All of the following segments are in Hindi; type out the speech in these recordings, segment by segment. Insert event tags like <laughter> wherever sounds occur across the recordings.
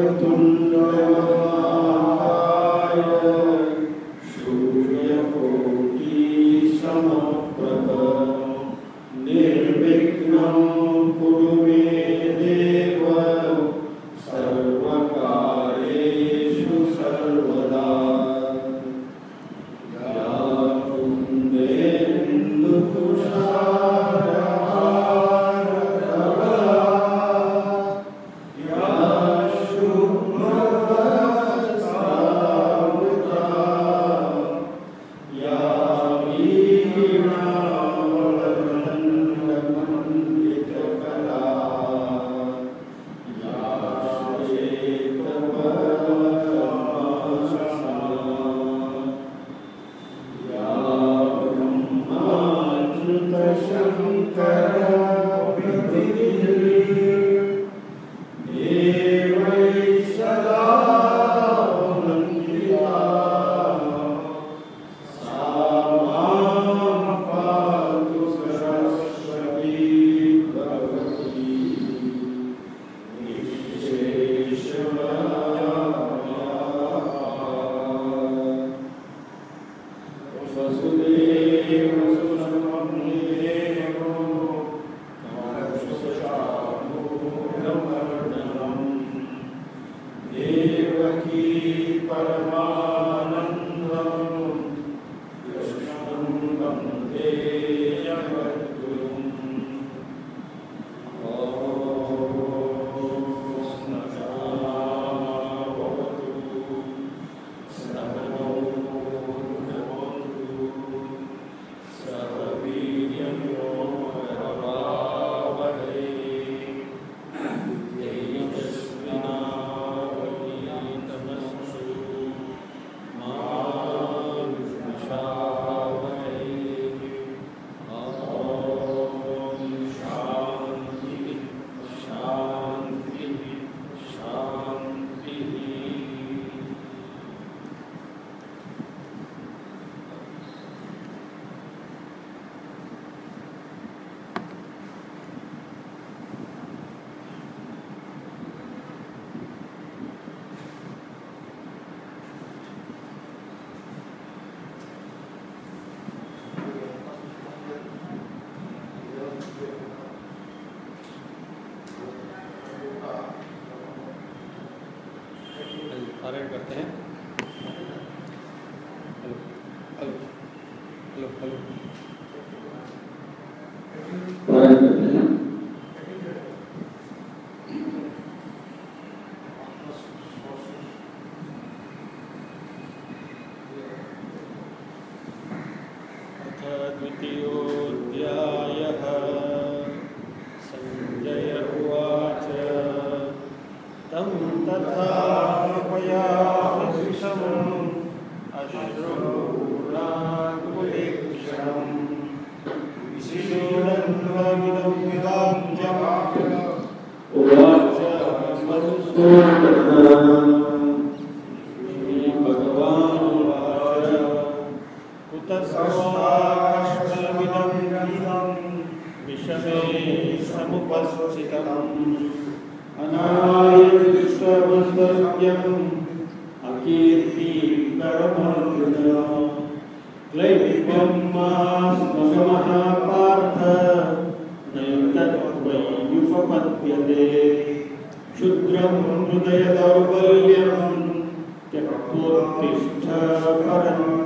Roberto. Vasudevas.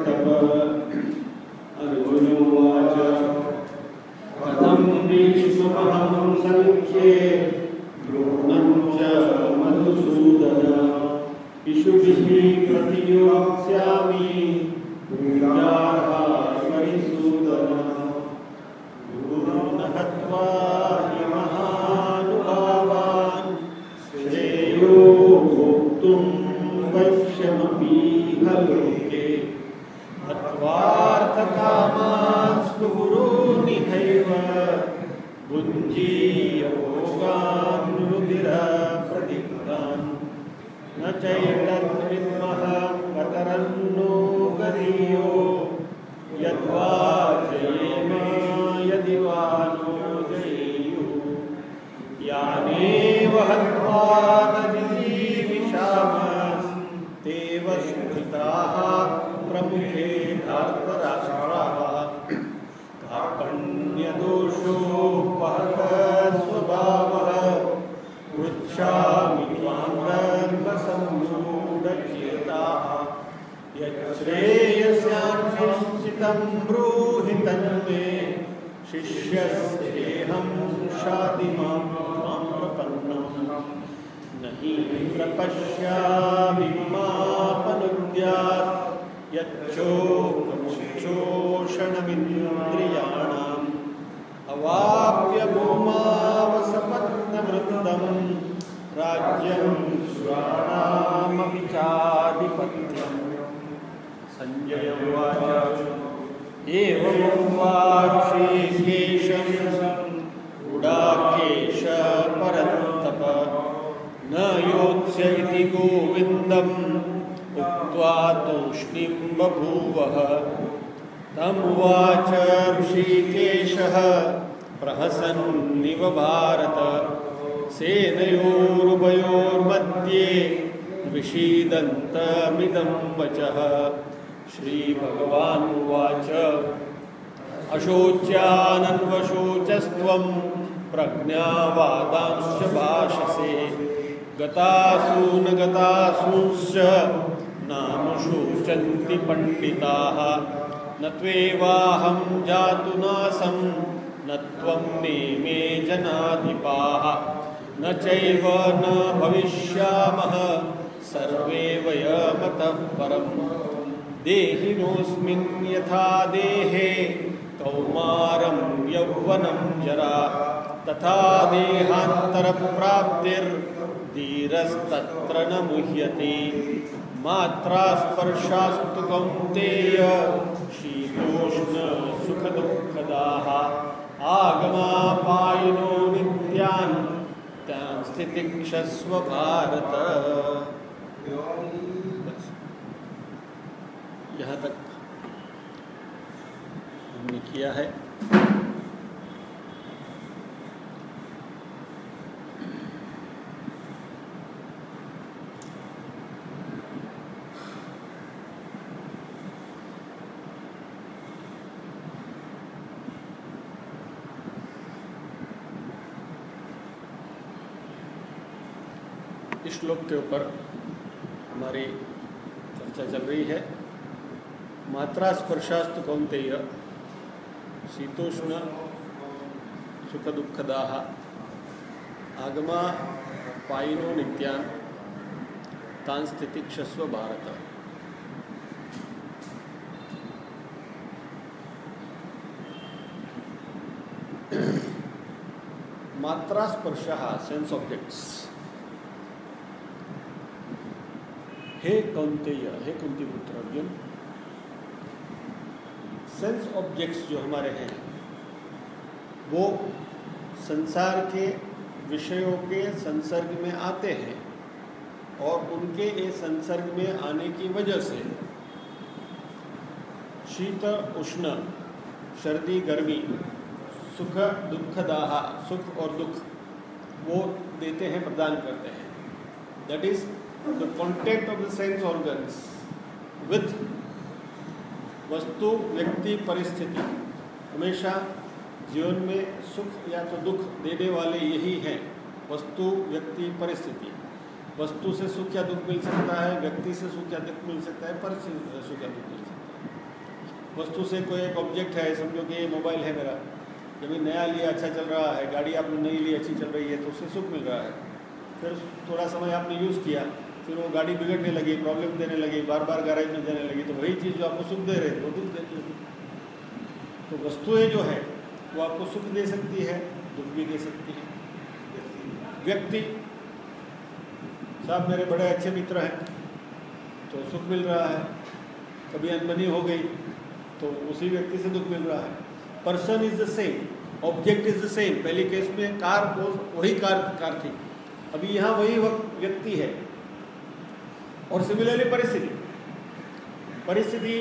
परन्तप अर्जुन देहिनोऽस्मिन् यथा देहे कौमारं यौवनं जरा। तथा देहान्तरप्राप्तिर्धीरस्तत्र न मुह्यते। मात्रा स्पर्शास्तु कौन्तेय शीतोष्णसुखदुःखदाः आगमापायिनो नित्यान् तान् स्थितिक्षस्व भारत। यहाँ तक हमने किया है। श्लोक के ऊपर हमारी चर्चा चल रही है। मात्रा स्पर्शास्तु कौंतेय शीतोष्ण सुख दुखदाह आगमा पाइनो नित्यान, तान स्थितिक्षस्व भारत। मात्रा स्पर्श सेंस ऑब्जेक्ट्स हे कौंतेय हे कुंती पुत्र अर्जुन सेंस ऑब्जेक्ट्स जो हमारे हैं, वो संसार के विषयों के संसर्ग में आते हैं और उनके इस संसर्ग में आने की वजह से शीत, उष्ण, सर्दी, गर्मी, सुख, दुख, दाह, सुख और दुख, वो देते हैं, प्रदान करते हैं। That is the contact of the sense organs with वस्तु, व्यक्ति, परिस्थिति। हमेशा जीवन में सुख या तो दुख देने वाले यही हैं। वस्तु, व्यक्ति, परिस्थिति। वस्तु से सुख या दुख मिल सकता है, व्यक्ति से सुख या दुख मिल सकता है, परिस्थिति से सुख या दुख मिल सकता है। वस्तु से कोई एक ऑब्जेक्ट है, समझो कि ये मोबाइल है मेरा। जब नया लिया अच्छा चल रहा है, गाड़ी आपने नई ली, अच्छी चल रही है तो उससे सुख मिल रहा है। फिर थोड़ा समय आपने यूज़ किया फिर वो गाड़ी बिगड़ने लगी प्रॉब्लम देने लगी बार बार गैरेज में जाने लगी तो वही चीज़ जो आपको सुख दे रहे वो दुख देने लगी तो वस्तुएँ जो है, वो आपको सुख दे सकती है, दुख भी दे सकती है। व्यक्ति, साहब मेरे बड़े अच्छे मित्र हैं तो सुख मिल रहा है कभी अनबनी हो गई तो उसी व्यक्ति से दुख मिल रहा है। Person is the same object is the same पहले केस में कार वही कार कार थी। अभी यहाँ वही व्यक्ति है। और सिमिलरली परिस्थिति। परिस्थिति,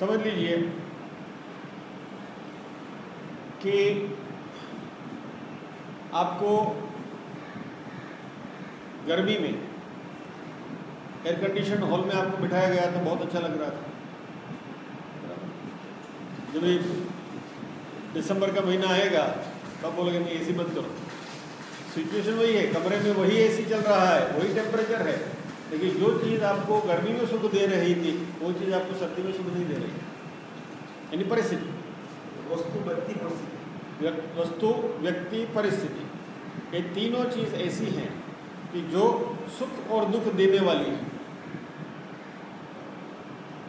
समझ लीजिए कि आपको गर्मी में एयर कंडीशन हॉल में आपको बिठाया गया तो बहुत अच्छा लग रहा था। जब ये दिसंबर का महीना आएगा तब बोलोगे नहीं एसी बंद करो। सिचुएशन वही है कमरे में वही एसी चल रहा है वही टेम्परेचर है। लेकिन जो चीज़ आपको गर्मी में सुख दे रही थी वो चीज़ आपको सर्दी में सुख नहीं दे रही। यानी परिस्थिति। वस्तु व्यक्ति परिस्थिति। वस्तु व्यक्ति परिस्थिति। ये तीनों चीज़ ऐसी हैं कि जो सुख और दुख देने वाली है।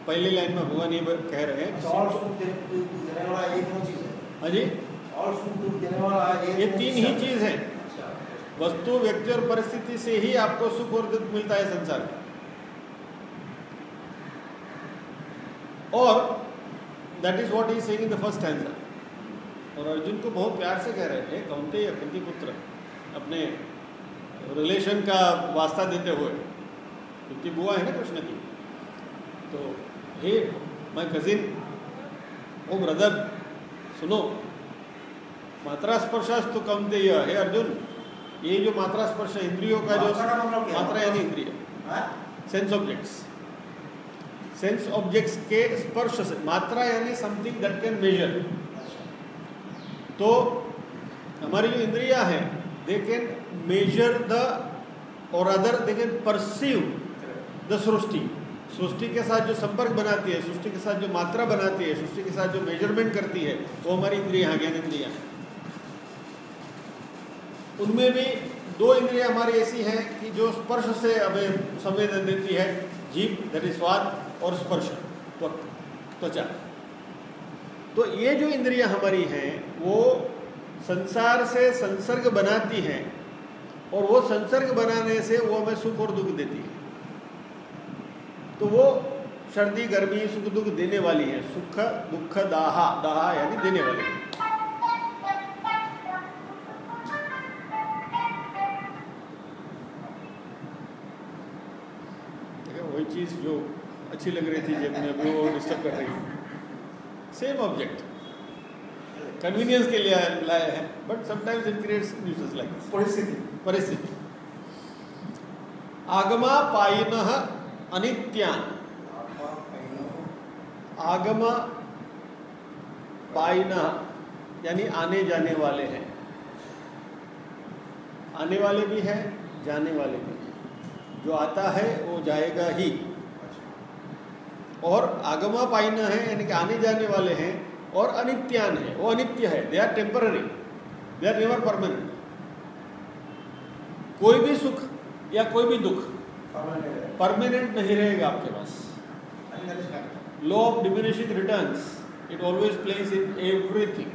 पहली लाइन में भगवान ये कह रहे हैं। अच्छा, और सुख देने वाला एक चीज़ है। हाँ जी। और सुख देने वाला ये तीन ही। चीज़ है। वस्तु, व्यक्ति और परिस्थिति से ही आपको सुख और दुख मिलता है संसार में। और that is what is saying in the first answer और अर्जुन को बहुत प्यार से कह रहे थे कौनते कुंती पुत्र, अपने रिलेशन का वास्ता देते हुए। क्योंकि बुआ है ना कृष्ण की। तो हे माय कजिन ओ ब्रदर सुनो, मात्रा स्पर्श तो कम दे हे अर्जुन ये जो मात्रा स्पर्श इंद्रियों का जो मतलब मात्रा यानी इंद्रिय। सेंस ऑब्जेक्ट्स सेंस ऑब्जेक्ट्स के स्पर्श से मात्रा यानी समथिंग दैट कैन मेजर तो हमारी जो इंद्रिया है दे कैन मेजर द और other they can perceive the सृष्टि। सृष्टि के साथ जो संपर्क बनाती है सृष्टि के साथ जो मात्रा बनाती है सृष्टि के साथ जो मेज़रमेंट करती है वो हमारी इंद्रिया ज्ञान इंद्रिया है। उनमें भी दो इंद्रिया हमारी ऐसी हैं कि जो स्पर्श से हमें संवेदन देती है, जीव इज़ स्वाद और स्पर्श त्वचा। तो ये जो इंद्रिया हमारी हैं, वो संसार से संसर्ग बनाती हैं और वो संसर्ग बनाने से वो हमें सुख और दुख देती है। तो वो सर्दी, गर्मी सुख दुख देने वाली है, सुख, दुख, दाहा दाहा यानी देने वाली है। वही चीज़ जो अच्छी लग रही थी जब में अभी वो डिस्टर्ब कर रही है। सेम ऑब्जेक्ट कन्वीनियंस के लिए लाया है but sometimes it creates nuisance like परिस्थिति। परिस्थिति। आगमा पाइन अनित्यान। आगम पाइन यानी आने जाने वाले हैं। आने वाले भी हैं जाने वाले भी। जो आता है, वो जाएगा ही। और आगमा पाइन है, यानी कि आने जाने वाले हैं, और अनित्यान है, वो अनित्य है। They are temporary they are never permanent कोई भी सुख या कोई भी दुख परमानेंट नहीं रहेगा आपके पास। Law of diminishing returns it always place in everything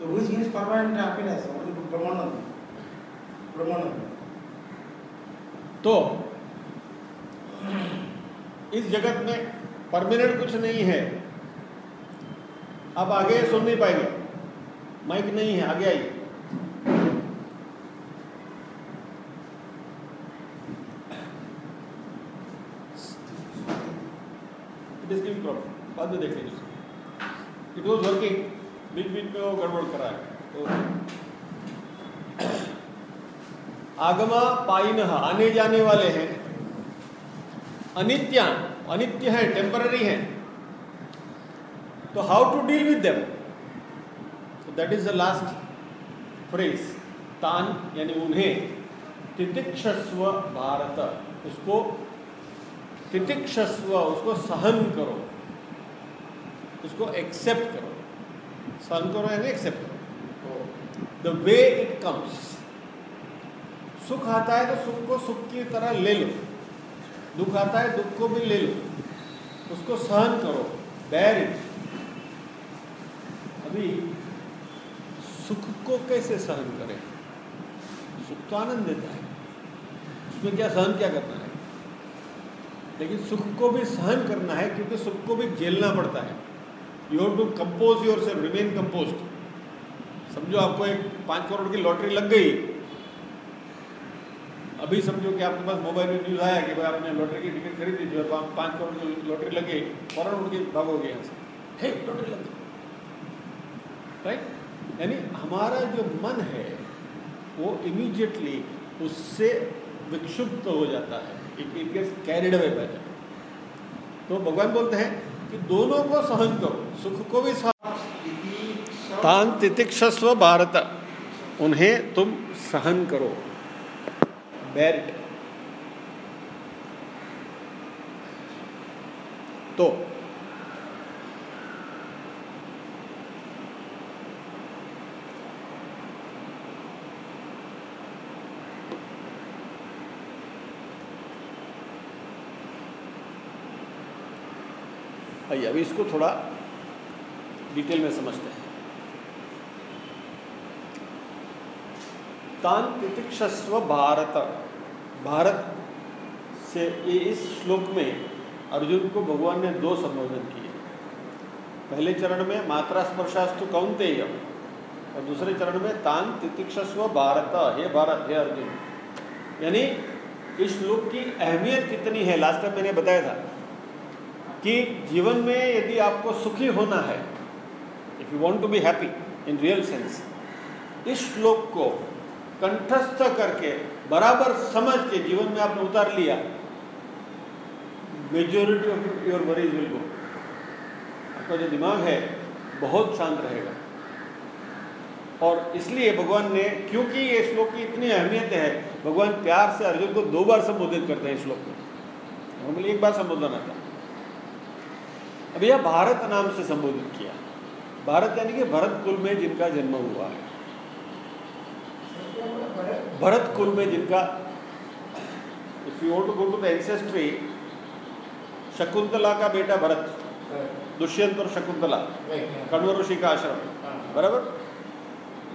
तो means permanent happiness only Brahmananda Brahmananda तो इस जगत में परमानेंट कुछ नहीं है। आप आगे सुन नहीं पाएँगे। माइक नहीं है आगे आइए। इट इज़ गिविंग प्रॉब्लम बाद में देख लीजिए इट वॉज़ वर्किंग बीच बीच में वो गड़बड़ करा है। तो आगमा पाइन आने जाने वाले हैं। अनित्या अनित्य है टेम्पररी है। तो how to deal with them तो that is the last phrase तान, यानी उन्हें। तितिक्षस्व भारत, उसको तितिक्षस्व, उसको सहन करो। उसको एक्सेप्ट करो। सहन करो यानी एक्सेप्ट करो। द वे इट कम्स सुख आता है तो सुख को सुख की तरह ले लो। दुख आता है दुख को भी ले लो। उसको सहन करो। बैर अभी सुख को कैसे सहन करें? सुख तो आनंद देता है। उसमें क्या सहन क्या करना है? लेकिन सुख को भी सहन करना है क्योंकि सुख को भी झेलना पड़ता है। You have to compose yourself remain compose समझो आपको एक पाँच करोड़ की लॉटरी लग गई। अभी समझो कि आपके पास मोबाइल में न्यूज़ आया कि भाई आपने लॉटरी की टिकट खरीदी जो पाँच करोड़ की लॉटरी लग फ़ौरन उठ के भागोगे यहाँ से। लॉटरी लग राइट यानी हमारा जो मन है, वो इमीडिएटली उससे विक्षुब्ध हो जाता है। It it gets carried away by तो भगवान बोलते हैं कि दोनों को सहन करो, सुख को भी सहन तान भारत, उन्हें तुम सहन करो। बेर इट। तो अभी इसको थोड़ा डिटेल में समझते हैं। तान तितिक्षस्व भारत। भारत से इस श्लोक में अर्जुन को भगवान ने दो संबोधन किए। पहले चरण में मात्रा स्पर्शास्तु कौनतेय, और दूसरे चरण में तान तितिक्षस्व भारत। हे भारत, हे अर्जुन। यानी इस श्लोक की अहमियत कितनी है? लास्ट टाइम मैंने बताया था कि जीवन में यदि आपको सुखी होना है if you want to be happy in real sense इस श्लोक को कंठस्थ करके, बराबर समझ के जीवन में आपने उतार लिया। Majority of your worries will go आपका जो दिमाग है, बहुत शांत रहेगा। और इसलिए भगवान ने, क्योंकि ये श्लोक की इतनी अहमियत है, भगवान प्यार से अर्जुन को दो बार संबोधित करते हैं श्लोक में। नॉर्मली एक बार संबोधन आता अब यह भारत नाम से संबोधित किया। भारत यानी कि भरत कुल में जिनका जन्म हुआ है। भरत कुल में जिनका if you want to go to the ancestry Shakuntala का बेटा भरत दुष्यंत और शकुंतला कण्व ऋषि का आश्रम बराबर?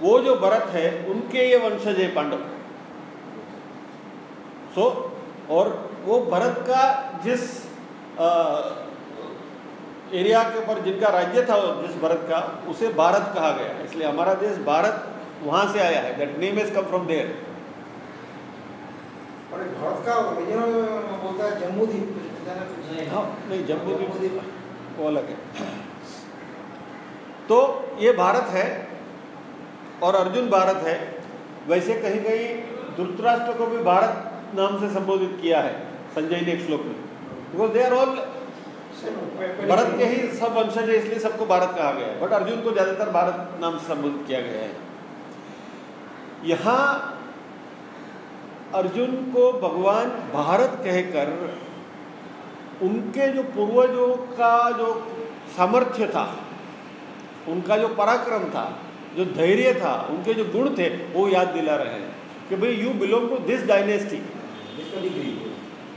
वो जो भरत है उनके ये वंशज है पांडव। सो और वो भरत का जिस आ, एरिया के ऊपर जिनका राज्य था जिस भारत का उसे भारत कहा गया। इसलिए हमारा देश भारत वहाँ से आया है that name is come from there Bharat का बोलता है जम्मू द्वीप। हाँ नहीं जम्मू द्वीप वो अलग है। तो ये भारत है और अर्जुन भारत है। वैसे कहीं कहीं धृतराष्ट्र को भी भारत नाम से संबोधित किया है संजय ने एक श्लोक में। Because they are all Bharat के ही। सब वंशज है इसलिए सबको भारत कहा गया है। बट अर्जुन को ज़्यादातर भारत नाम से संबोधित किया गया है। यहाँ अर्जुन को भगवान भारत कहकर उनके जो पूर्वजों का जो सामर्थ्य था, उनका जो पराक्रम था, जो धैर्य था, उनके जो गुण थे, वो याद दिला रहे हैं कि भाई you belong to this dynasty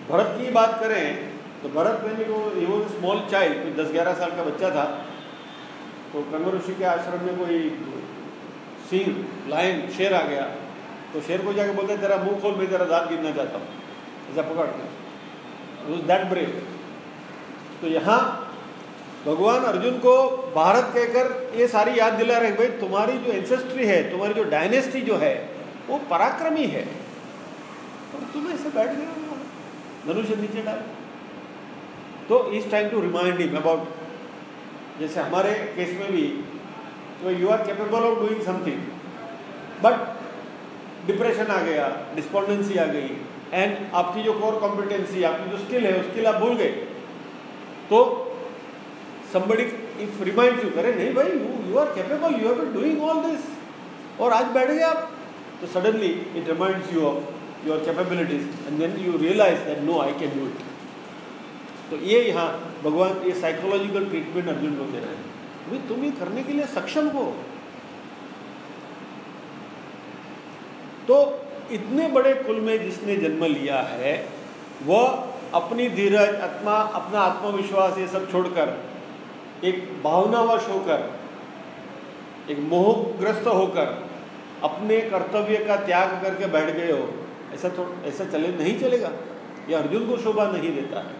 Bharat की बात करें तो भरत मैंने वो ये वो स्मॉल चाइल्ड कोई दस ग्यारह साल का बच्चा था तो कण्व ऋषि के आश्रम में कोई सिंह, लाइन, शेर आ गया। तो शेर को जाके बोलते तेरा मुँह खोल, मैं तेरा दांत गिनना चाहता हूँ। ऐसा पकड़ दैट ब्रेव तो यहाँ भगवान अर्जुन को भारत कहकर ये सारी याद दिला रहे भाई, तुम्हारी जो एंसेस्ट्री है, तुम्हारी जो डायनेस्टी जो है, वो पराक्रमी है। और तुम ऐसे बैठ गए मनुष्य नीचे डाल। तो इस time to remind him about जैसे हमारे केस में भी तो you are capable of doing something but depression आ गया डिस्पोंडेंसी आ गई एंड आपकी जो कोर कॉम्पिटेंसी आपकी जो स्किल है उसके लिए आप भूल गए। तो संबड़ी इफ़ रिमाइंड यू करे नहीं भाई you you are capable you have been doing all this और आज बैठ गए आप। तो suddenly it remind you of your capabilities and then you realise that no I can do it तो ये यहाँ भगवान, ये साइकोलॉजिकल ट्रीटमेंट अर्जुन को दे रहे हैं। भाई तुम ये करने के लिए सक्षम हो। तो इतने बड़े कुल में जिसने जन्म लिया है वह अपनी धीरज, आत्मा, अपना आत्मविश्वास ये सब छोड़कर, एक भावनावश होकर, एक मोहग्रस्त होकर, अपने कर्तव्य का त्याग करके बैठ गए हो, ऐसा तो ऐसा चले, नहीं चलेगा। ये अर्जुन को शोभा नहीं देता है।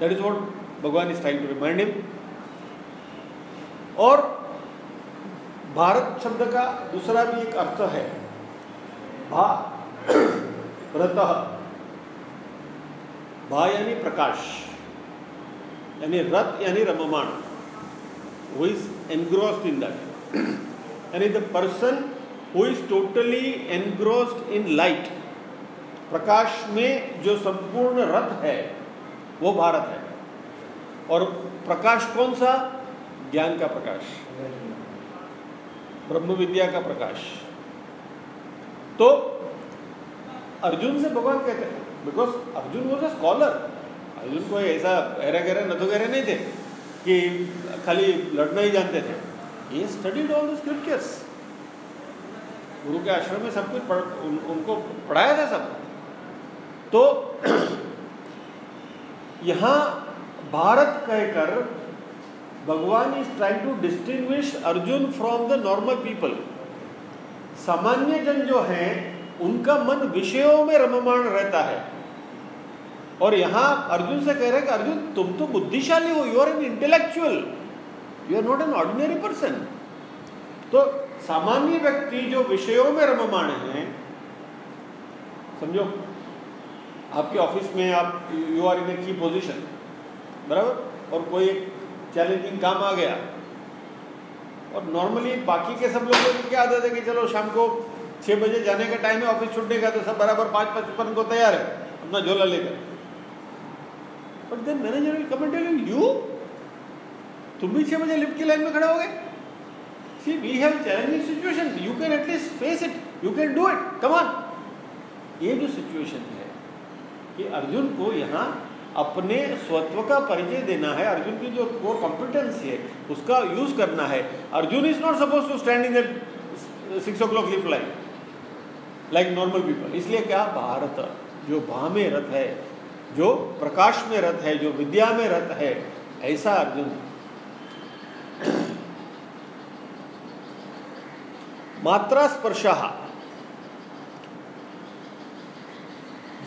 दैट इज़ वॉट भगवान is trying to remind him और भारत शब्द का दूसरा भी एक अर्थ है, भा, रत, भा यानी प्रकाश, यानी रथ यानी रममाण who is engrossed in that यानी the person who is totally engrossed in light प्रकाश में जो संपूर्ण रथ है, वो भारत है। और प्रकाश कौन सा? ज्ञान का प्रकाश ब्रह्म विद्या का प्रकाश। तो अर्जुन से भगवान कहते हैं because Arjun was a scholar Arjun को ऐसा गहरे गहरे न तो गहरे नहीं थे कि खाली लड़ना ही जानते थे। ये स्टडीड ऑल द स्क्रिप्चर्स गुरु के आश्रम में सब कुछ पढ़, उन, उनको पढ़ाया था सब। तो <clears throat> यहाँ भारत कहकर भगवान is trying to distinguish Arjun from the normal people सामान्य जन जो हैं, उनका मन विषयों में रममाण रहता है। और यहाँ अर्जुन से कह रहे हैं कि, अर्जुन, तुम तो बुद्धिशाली हो you are an intellectual you are not an ordinary person तो सामान्य व्यक्ति जो विषयों में रममाण है, समझो, आपके ऑफ़िस में आप यू आर इन ए की पोजिशन बराबर? और कोई चैलेंजिंग काम आ गया। और नॉर्मली बाकी के सब लोगों की क्या आदत है कि चलो शाम को छः बजे जाने का टाइम है ऑफ़िस छुट्ने का तो सब बराबर पाँच पचपन को तैयार है, अपना झोला लेकर। But then manager will come tell you तुम भी छः बजे लिफ्ट की लाइन में खड़े हो गए see we have challenging situation you can at least face it you can do it come on ये जो सिचुएशन है कि अर्जुन को यहाँ अपने स्वत्व का परिचय देना है। अर्जुन की जो कोर कॉम्पिटेंस है, उसका यूज़ करना है। Arjun is not suppose to stand in that six o'clock lift line like normal people इसलिए क्या? भारत, जो भा में रथ है, जो प्रकाश में रथ है, जो विद्या में रथ है, ऐसा अर्जुन मात्रा स्पर्शा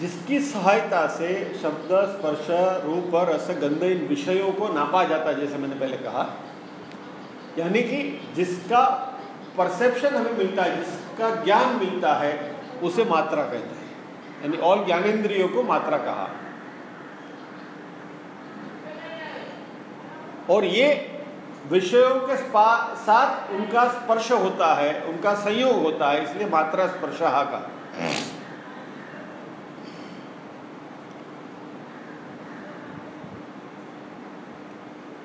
जिसकी सहायता से शब्द, स्पर्श, रूप, रस, गंध इन विषयों को नापा जाता है, जैसे मैंने पहले कहा। यानी कि जिसका परसेप्शन हमें मिलता है, जिसका ज्ञान मिलता है, उसे मात्रा कहते हैं। यानी ऑल ज्ञानेन्द्रियों को मात्रा कहा। और ये विषयों के साथ उनका स्पर्श होता है, उनका संयोग होता है, इसलिए मात्रा स्पर्श का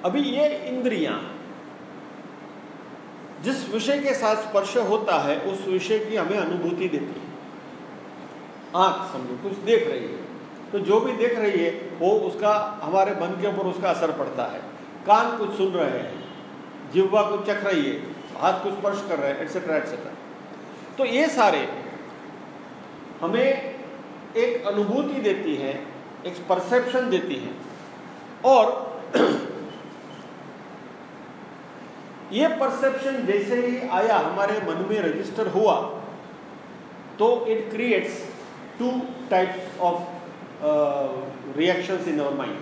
अभी ये इंद्रियाँ, जिस विषय के साथ स्पर्श होता है, उस विषय की हमें अनुभूति देती है। आँख समझो, कुछ देख रही है तो जो भी देख रही है, वो उसका, हमारे मन के ऊपर उसका असर पड़ता है। कान कुछ सुन रहे हैं, जिह्वा कुछ चख रही है, हाथ कुछ स्पर्श कर रहे हैं एटसेट्रा एटसेट्रा तो ये सारे हमें एक अनुभूति देती है, एक परसेप्शन देती है। और <clears throat> ये परसेप्शन जैसे ही आया, हमारे मन में रजिस्टर हुआ तो it creates two types of reactions in our mind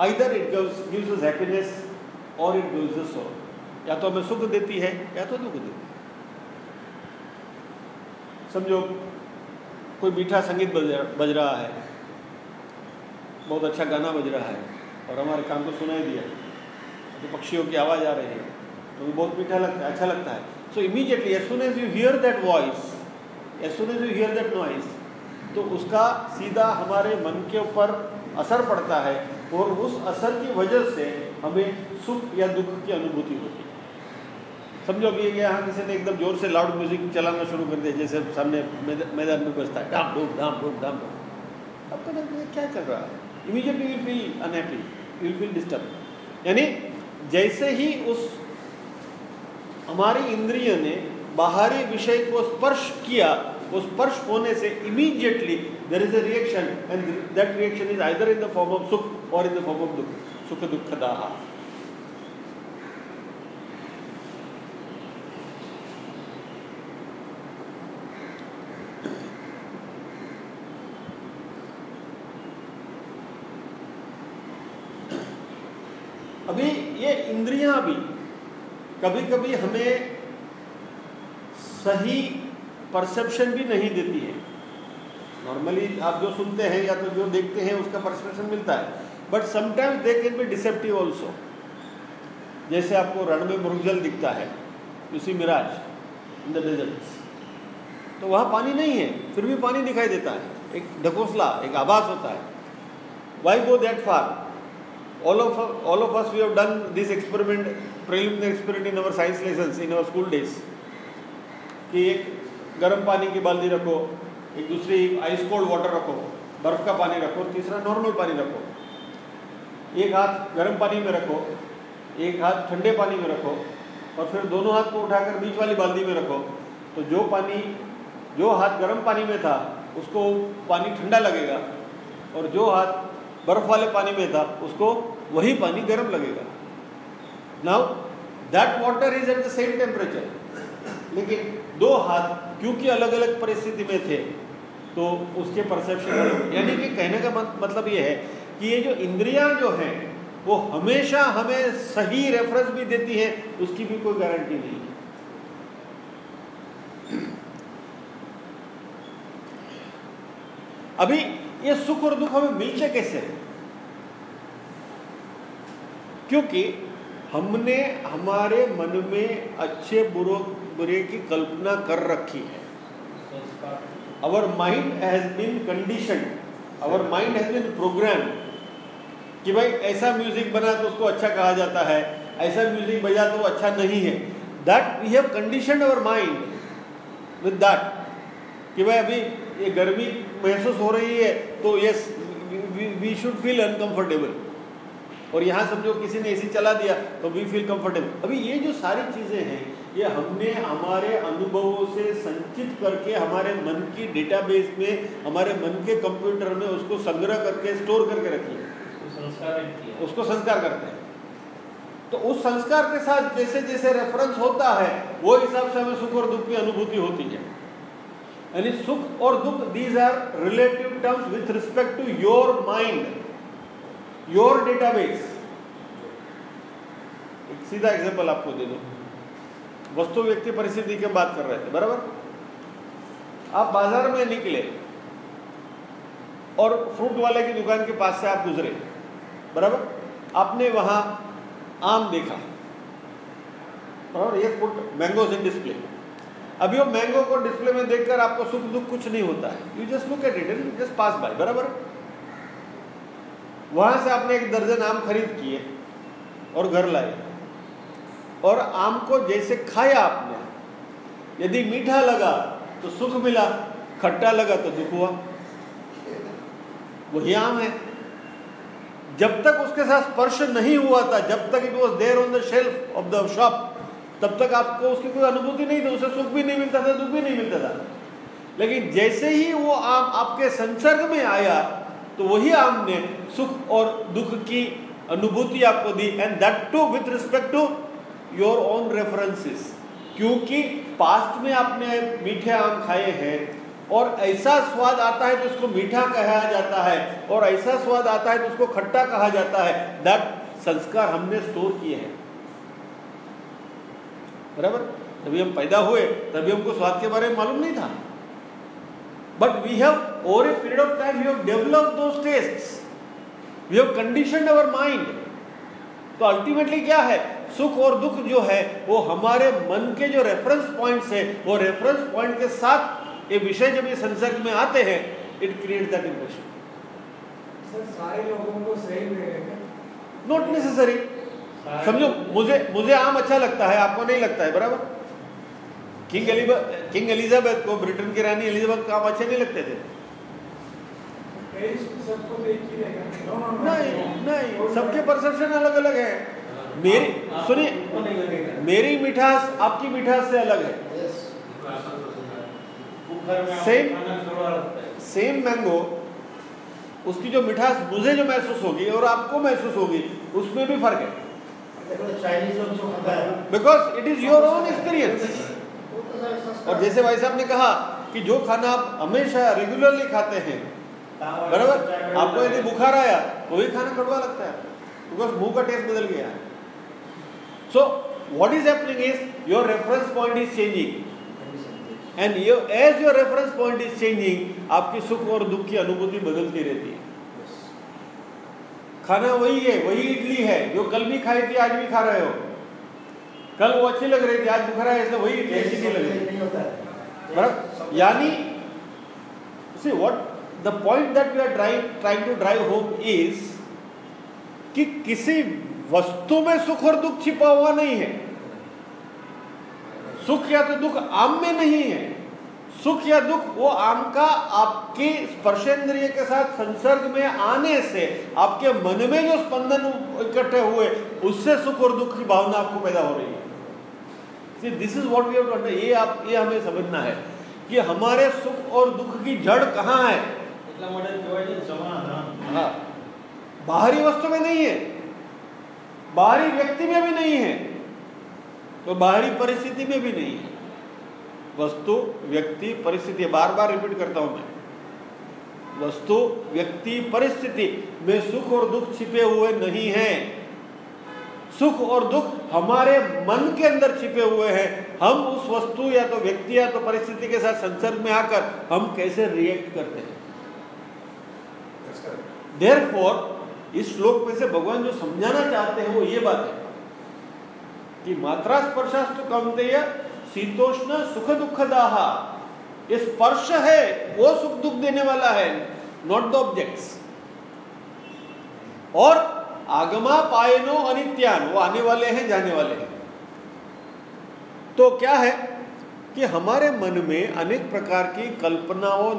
either it gives gives us happiness और इट गिव्स अस सॉरो या तो हमें सुख देती है, या तो दुख देती है। समझो, कोई मीठा संगीत बज रहा है, बहुत अच्छा गाना बज रहा है, और हमारे काम को सुनाई दिया। तो पक्षियों की आवाज़ आ रही है तो भी बहुत मीठा लगता है अच्छा लगता है। So immediately as soon as you hear that voice as soon as you hear that noise तो उसका सीधा हमारे मन के ऊपर असर पड़ता है और उस असर की वजह से हमें सुख या दुख की अनुभूति होती है। समझो कि यहाँ किसी ने एकदम ज़ोर से लाउड म्यूज़िक चलाना शुरू कर दिया, जैसे सामने मैदान में बजता है, डाम, डूम डाम डूम डाम, डूम। अब तो क्या चल रहा है। Immediately will feel unhappy will feel disturb यानी जैसे ही उस हमारी इंद्रिय ने बाहरी विषय को स्पर्श किया, वो स्पर्श होने से immediately there is a reaction and that reaction is either in the form of सुख और इन द फॉर्म ऑफ़ दुख, सुख दुखदाह अभी ये इंद्रियाँ भी कभी कभी हमें सही परसेप्शन भी नहीं देती है। नॉर्मली आप जो सुनते हैं या तो जो देखते हैं उसका परसेप्शन मिलता है। But sometimes they can be deceptive also जैसे आपको रण में मृगजल दिखता है, उसी मिराज इन द डेजर्ट तो वहाँ पानी नहीं है, फिर भी पानी दिखाई देता है। एक ढकोसला, एक आभास होता है। Why go that far all of all of us, we have done this experiment, preliminary experiment in our science lessons, in our school days. कि एक गर्म पानी की बाल्टी रखो, एक दूसरी आइस कोल्ड वाटर रखो, बर्फ़ का पानी रखो, तीसरा नॉर्मल पानी रखो। एक हाथ गर्म पानी में रखो, एक हाथ ठंडे पानी में रखो, और फिर दोनों हाथ को उठाकर बीच वाली बाल्टी में रखो। तो जो पानी, जो हाथ गर्म पानी में था, उसको पानी ठंडा लगेगा, और जो हाथ बर्फ़ वाले पानी में था, उसको वही पानी गर्म लगेगा। Now that water is at the same temperature लेकिन दो हाथ, क्योंकि अलग अलग परिस्थिति में थे तो उसके परसेप्शन यानी कि कहने का मतलब ये है कि ये जो इंद्रियाँ जो हैं, वो हमेशा हमें सही रेफरेंस भी देती है, उसकी भी कोई गारंटी नहीं है। अभी ये सुख और दुख हमें मिलते कैसे हैं? क्योंकि हमने हमारे मन में अच्छे बुरो, बुरे की कल्पना कर रखी है। Our mind has been condition our mind has been program कि भाई, ऐसा म्यूज़िक बना तो उसको अच्छा कहा जाता है, ऐसा म्यूज़िक बजा तो वो अच्छा नहीं है। That we have condition our mind with that कि भाई, अभी ये गर्मी महसूस हो रही है तो yes we should feel uncomfortable और यहाँ समझो किसी ने एसी चला दिया तो वी फील कंफर्टेबल अभी ये जो सारी चीज़ें हैं ये हमने हमारे अनुभवों से संचित करके हमारे मन की डेटाबेस में हमारे मन के कंप्यूटर में उसको संग्रह करके स्टोर करके रखी है। उसको संस्कार करते हैं। तो उस संस्कार के साथ जैसे जैसे रेफरेंस होता है वो हिसाब से हमें सुख और दुख की अनुभूति होती है। यानी सुख और दुख these are relative terms with respect to your mind your database एक सीधा एग्जांपल आपको दे दो। वस्तु व्यक्ति परिस्थिति की बात कर रहे थे, बराबर? आप बाज़ार में निकले और फ्रूट वाले की दुकान के पास से आप गुजरे, बराबर? आपने वहाँ आम देखा। बराबर? ये पुट मैंगोज इन डिस्प्ले अभी वो मैंगो को डिस्प्ले में देखकर आपको सुख दुख कुछ नहीं होता है। You just look at it and just pass by बराबर? वहाँ से आपने एक दर्जन आम खरीद किए और घर लाए। और आम को जैसे खाया आपने, यदि मीठा लगा तो सुख मिला, खट्टा लगा तो दुख हुआ। वही आम है। जब तक उसके साथ स्पर्श नहीं हुआ था, जब तक it was there on the shelf of the shop तब तक आपको उसकी कोई अनुभूति नहीं थी, उसे सुख भी नहीं मिलता था, दुख भी नहीं मिलता था। लेकिन जैसे ही वो आम आपके संसर्ग में आया तो वही आम ने सुख और दुख की अनुभूति आपको दी। And that too with respect to your own references क्योंकि पास्ट में आपने मीठे आम खाए हैं और ऐसा स्वाद आता है तो उसको मीठा कहा जाता है और ऐसा स्वाद आता है तो उसको खट्टा कहा जाता है। दैट संस्कार हमने स्टोर किए हैं। बराबर? जब हम पैदा हुए, तभी हमको स्वाद के बारे में मालूम नहीं था। But we have, over a period of time, we have developed those tastes. We have conditioned our mind. तो अल्टीमेटली क्या है? सुख और दुख जो है वो हमारे मन के जो रेफरेंस पॉइंट्स है वो रेफरेंस पॉइंट के साथ ये विषय जब ये संसर्ग में आते हैं it create that impression sir सारे लोगों को सही मिलेगा नॉट नेसेसरी समझो मुझे मुझे आम अच्छा लगता है आपको नहीं लगता है बराबर? किंग किंग एलिजाबेथ को ब्रिटेन की रानी एलिजाबेथ को आम अच्छे नहीं लगते थे। नहीं नहीं सबके परसेप्शन अलग अलग है। मेरी सुनिए मेरी मिठास आपकी मिठास से अलग है। सेम सेम मैंगो उसकी जो मिठास मुझे जो महसूस होगी और आपको महसूस होगी उसमें भी फ़र्क है। Because it is your own experience और जैसे भाई साहब ने कहा कि जो खाना आप हमेशा रेगुलरली खाते हैं बराबर? आपको यदि बुखार आया तो वही खाना कड़वा लगता है बिकॉज़ मुँह का टेस्ट बदल गया है। So what is happening is your reference point is changing and as your reference point is changing आपकी सुख और दुख की अनुभूति बदलती रहती है। खाना वही है वही इडली है जो कल भी खाई थी आज भी खा रहे हो। कल वो अच्छी लग रही थी आज बुखार आया इसलिए वही अच्छी नहीं लग रही है। बराबर? यानी see what the point that we are trying trying to drive home is कि किसी वस्तु में सुख और दुख छिपा हुआ नहीं है। सुख या तो दुख आम में नहीं है। सुख या दुख वो आम का आपके स्पर्शेंद्रिय के साथ संसर्ग में आने से आपके मन में जो स्पंदन इकट्ठे हुए उससे सुख और दुख की भावना आपको पैदा हो रही है। This is what we to ये आप ये हमें समझना है कि हमारे सुख और दुख की जड़ कहाँ है? हाँ। बाहरी वस्तु में नहीं है। बाहरी व्यक्ति में भी नहीं है। तो बाहरी परिस्थिति में भी नहीं है। वस्तु व्यक्ति परिस्थिति बार बार रिपीट करता हूँ मैं। वस्तु व्यक्ति परिस्थिति में सुख और दुख छिपे हुए नहीं है। सुख और दुख हमारे मन के अंदर छिपे हुए हैं। हम उस वस्तु या तो व्यक्ति या तो परिस्थिति के साथ संसर्ग में आकर हम कैसे रिएक्ट करते हैं? देयर इस श्लोक में से भगवान जो समझाना चाहते हैं वो ये बात है कि मात्रा स्पर्शास्तु कमतेय शीतोष्ण सुख दुख दाहा ये स्पर्श है वो सुख दुख देने वाला है नॉट द ऑब्जेक्ट्स और आगमा पायनो अनित्यान, वो आने वाले हैं, जाने वाले हैं। तो क्या है कि हमारे मन में अनेक प्रकार की कल्पनाओं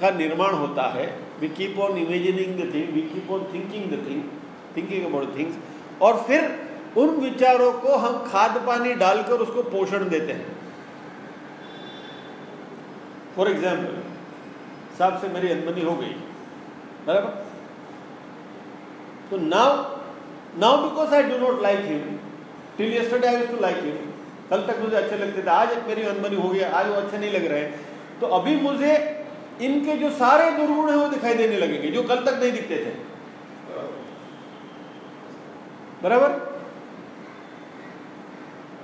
का निर्माण होता है। We keep on imagining the thing we keep on thinking the thing thinking about things और फिर उन विचारों को हम खाद पानी डालकर उसको पोषण देते हैं। फॉर एग्ज़ाम्पल साहब से मेरी अनबनी हो गई। बराबर? तो now now because I do not like him till yesterday I too like him कल तक मुझे अच्छे लगते थे, आज मेरी अनबनी हो गई आज वो अच्छे नहीं लग रहे हैं। तो अभी मुझे इनके जो सारे दुर्गुण हैं वो दिखाई देने लगेंगे, जो कल तक नहीं दिखते थे। बराबर?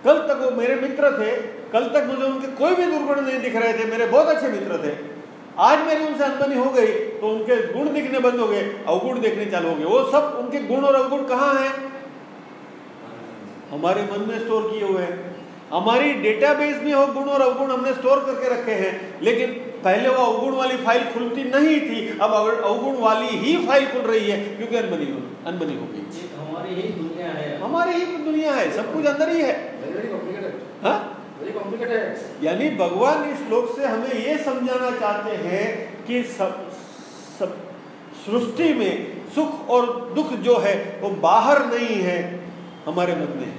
कल तक वो मेरे मित्र थे, कल तक मुझे उनके कोई भी दुर्गुण नहीं दिख रहे थे, मेरे बहुत अच्छे मित्र थे। आज मेरी उनसे अनबनी हो गई तो उनके गुण दिखने बंद हो गए अवगुण देखने चालू हो गए। वो सब उनके गुण और अवगुण कहाँ हैं? हमारे मन में स्टोर किए हुए हैं। हमारी डेटाबेस में वो गुण और अवगुण हमने स्टोर करके रखे हैं लेकिन पहले वो अवगुण वाली फ़ाइल खुलती नहीं थी अब अवगुण वाली ही फ़ाइल खुल रही है क्योंकि अनबनी हो अनबनी हो गई। हमारी ही दुनिया है। हमारी ही दुनिया है सब कुछ अंदर ही है। हाँ? यानी भगवान इस श्लोक से हमें ये समझाना चाहते हैं कि सब सब सृष्टि में सुख और दुख जो है वो बाहर नहीं है हमारे मन में।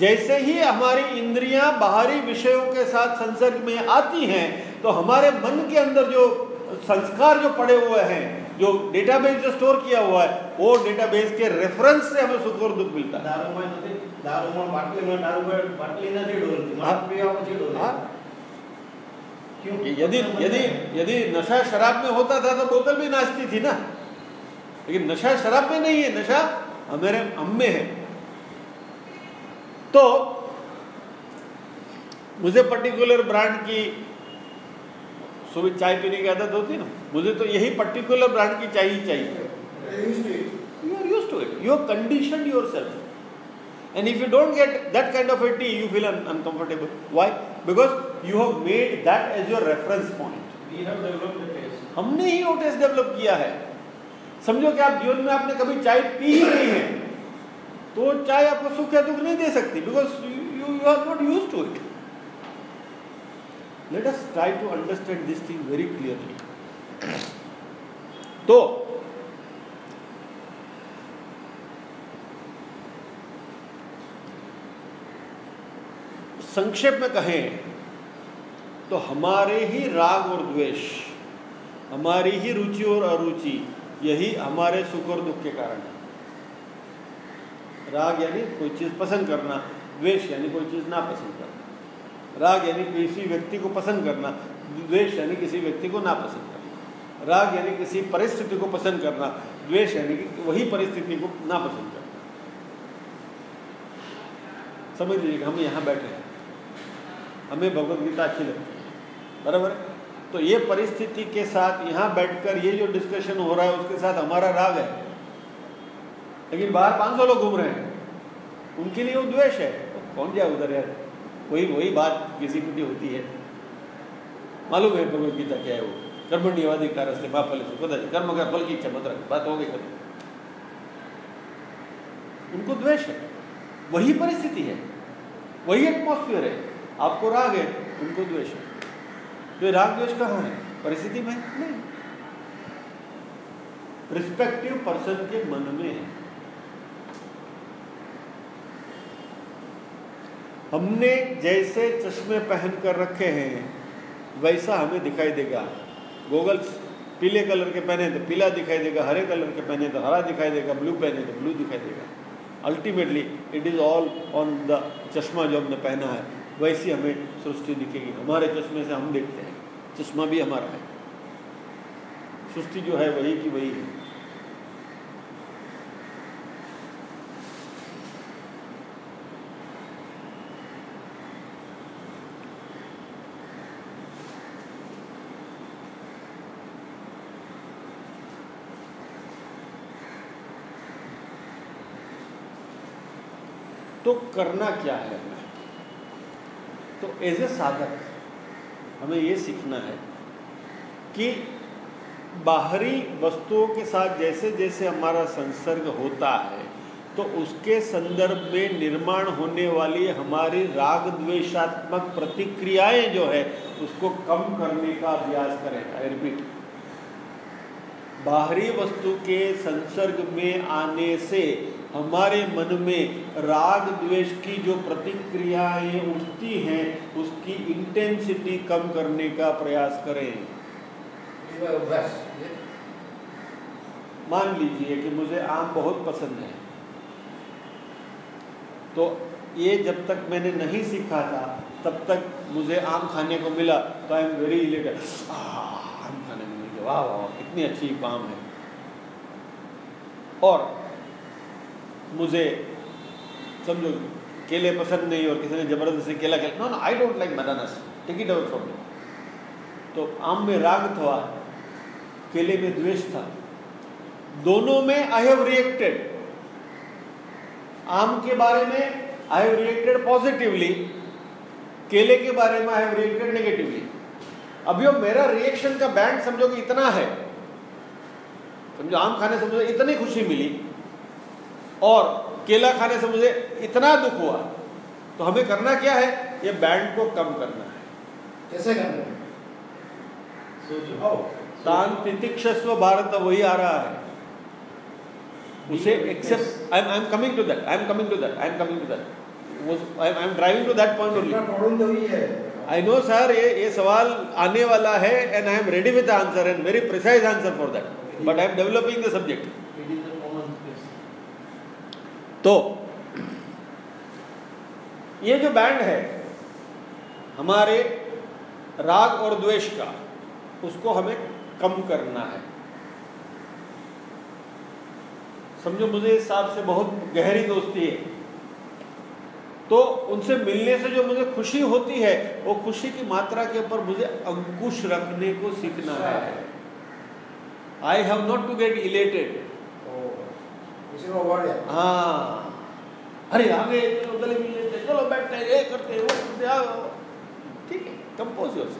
जैसे ही हमारी इंद्रियाँ बाहरी विषयों के साथ संसर्ग में आती हैं तो हमारे मन के अंदर जो संस्कार जो पड़े हुए हैं जो डेटाबेस जो स्टोर किया हुआ है वो डेटाबेस के रेफरेंस से हमें सुख और दुख मिलता है। દારૂમાં નથી દારૂમાં બાટલીમાં દારૂ બાટલી નથી ડોલતી हाँ। મારા પીવા પછી ડોલે हाँ? क्यों यदि यदि यदि नशा शराब में होता था तो बोतल भी नाचती थी ना लेकिन नशा शराब में नहीं है नशा हमारे हम में है तो मुझे पर्टिकुलर ब्रांड की सुबह चाय पीने की आदत होती है ना मुझे तो यही पर्टिकुलर ब्रांड की चाय ही चाहिए you are used to it you have conditioned yourself and if you don't get that kind of a tea you feel un- uncomfortable. Why? Because you have made that as your reference point. We have developed the taste हमने ही वो टेस्ट डेवलप किया है। समझो कि आप जीवन में आपने कभी चाय पी ही नहीं है। तो चाय आपको सुख या दुख नहीं दे सकती because you you are not use to it let us try to understand this thing very clearly तो संक्षेप में कहें तो हमारे ही राग और द्वेष, हमारी ही रुचि और अरुचि, यही हमारे सुख और दुख के कारण है। राग यानी कोई चीज़ पसंद करना, द्वेष यानी कोई चीज़ ना पसंद करना। राग यानी किसी व्यक्ति को पसंद करना, द्वेष यानी किसी व्यक्ति को ना पसंद करना। राग यानी किसी परिस्थिति को पसंद करना, द्वेष यानी कि वही परिस्थिति को ना पसंद करना। समझ लीजिए हम यहाँ बैठे हैं। हमें भगवत गीता अच्छी लगती है। बराबर? तो ये परिस्थिति के साथ यहाँ बैठकर ये जो डिस्कशन हो रहा है, उसके साथ हमारा राग है। लेकिन बाहर 500 लोग घूम रहे हैं। उनके लिए वो द्वेष है। तो कौन जाए उधर यार? वही वही बात किसी पिटी होती है। मालूम है भगवत गीता क्या है वो? कर्मण्यवाधिकार रस्ते फल से पता कर्म का फल की इच्छा मत रख। बात हो गई उनको द्वेष है। वही परिस्थिति है। वही एटमोस्फियर है। आपको राग है, उनको द्वेष है। तो राग द्वेष कहाँ है? परिस्थिति में? नहीं। रिस्पेक्टिव पर्सन के मन में है। हमने जैसे चश्मे पहन कर रखे हैं, वैसा हमें दिखाई देगा। गोगल्स पीले कलर के पहने तो पीला दिखाई देगा, हरे कलर के पहने तो हरा दिखाई देगा ब्लू पहने तो ब्लू दिखाई देगा। Ultimately it is all on the चश्मा जो हमने पहना है। वैसी हमें सृष्टि दिखेगी। हमारे चश्मे से हम देखते हैं। चश्मा भी हमारा है। सृष्टि जो है वही की वही है। तो करना क्या है? तो एज ए साधक, हमें ये सीखना है कि बाहरी वस्तुओं के साथ जैसे जैसे हमारा संसर्ग होता है तो उसके संदर्भ में निर्माण होने वाली हमारी राग द्वेषात्मक प्रतिक्रियाएँ जो है, उसको कम करने का अभ्यास करें। रिपीट बाहरी वस्तु के संसर्ग में आने से हमारे मन में राग द्वेष की जो प्रतिक्रियाएँ उठती हैं, उसकी इंटेंसिटी कम करने का प्रयास करें। मान लीजिए कि मुझे आम बहुत पसंद है। तो ये जब तक मैंने नहीं सीखा था, तब तक मुझे आम खाने को मिला। तो आई एम वेरी इलेटेड आम खाने को मिल गया। वाह वाह कितनी अच्छी आम है। और मुझे, समझो, केले पसंद नहीं और किसी ने ज़बरदस्ती केला no no I don't like bananas take it away from me तो आम में राग था, केले में द्वेष था। दोनों में आई हैव रिएक्टेड आम के बारे में आई हैव रिएक्टेड पॉजिटिवली केले के बारे में आई हैव रिएक्टेड नेगेटिवली अभी मेरा रिएक्शन का बैंड समझो कि इतना है। समझो, आम खाने से मुझे इतनी खुशी मिली। और केला खाने से मुझे इतना दुख हुआ तो हमें करना क्या है? ये बैंड को कम करना है। कैसे करना है? सोचो। तान तितिक्षस्व भारत वही आ रहा है। उसे accept I am coming to that I am coming to that I am coming to that I am driving to that point only I know sir ये ये सवाल आने वाला है and I am ready with answer and very precise answer for that but I am developing the subject तो ये जो बैंड है हमारे राग और द्वेष का उसको हमें कम करना है। समझो मुझे इस साहब से बहुत गहरी दोस्ती है। तो उनसे मिलने से जो मुझे खुशी होती है वो खुशी की मात्रा के ऊपर मुझे अंकुश रखने को सीखना है। I have not to get elated हाँ। अरे गले चलो बैठते ये करते वो करते। ठीक है कंपोज योर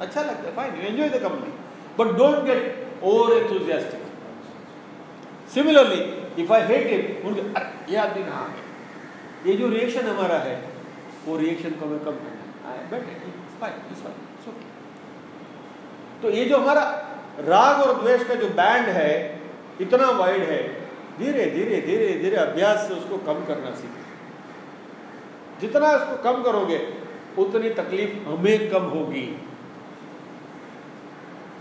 अच्छा लगता है fine you enjoy the company but don't get over enthusiastic similarly if I hate उनके, अरे, ये आदमी कहाँ ये जो रिएक्शन हमारा है, वो रिएक्शन को हमें कम करना है। तो ये जो हमारा राग और द्वेष का जो बैंड है, इतना वाइड है धीरे धीरे धीरे धीरे अभ्यास से उसको कम करना सीखें। जितना उसको कम करोगे, उतनी तकलीफ़ हमें कम होगी।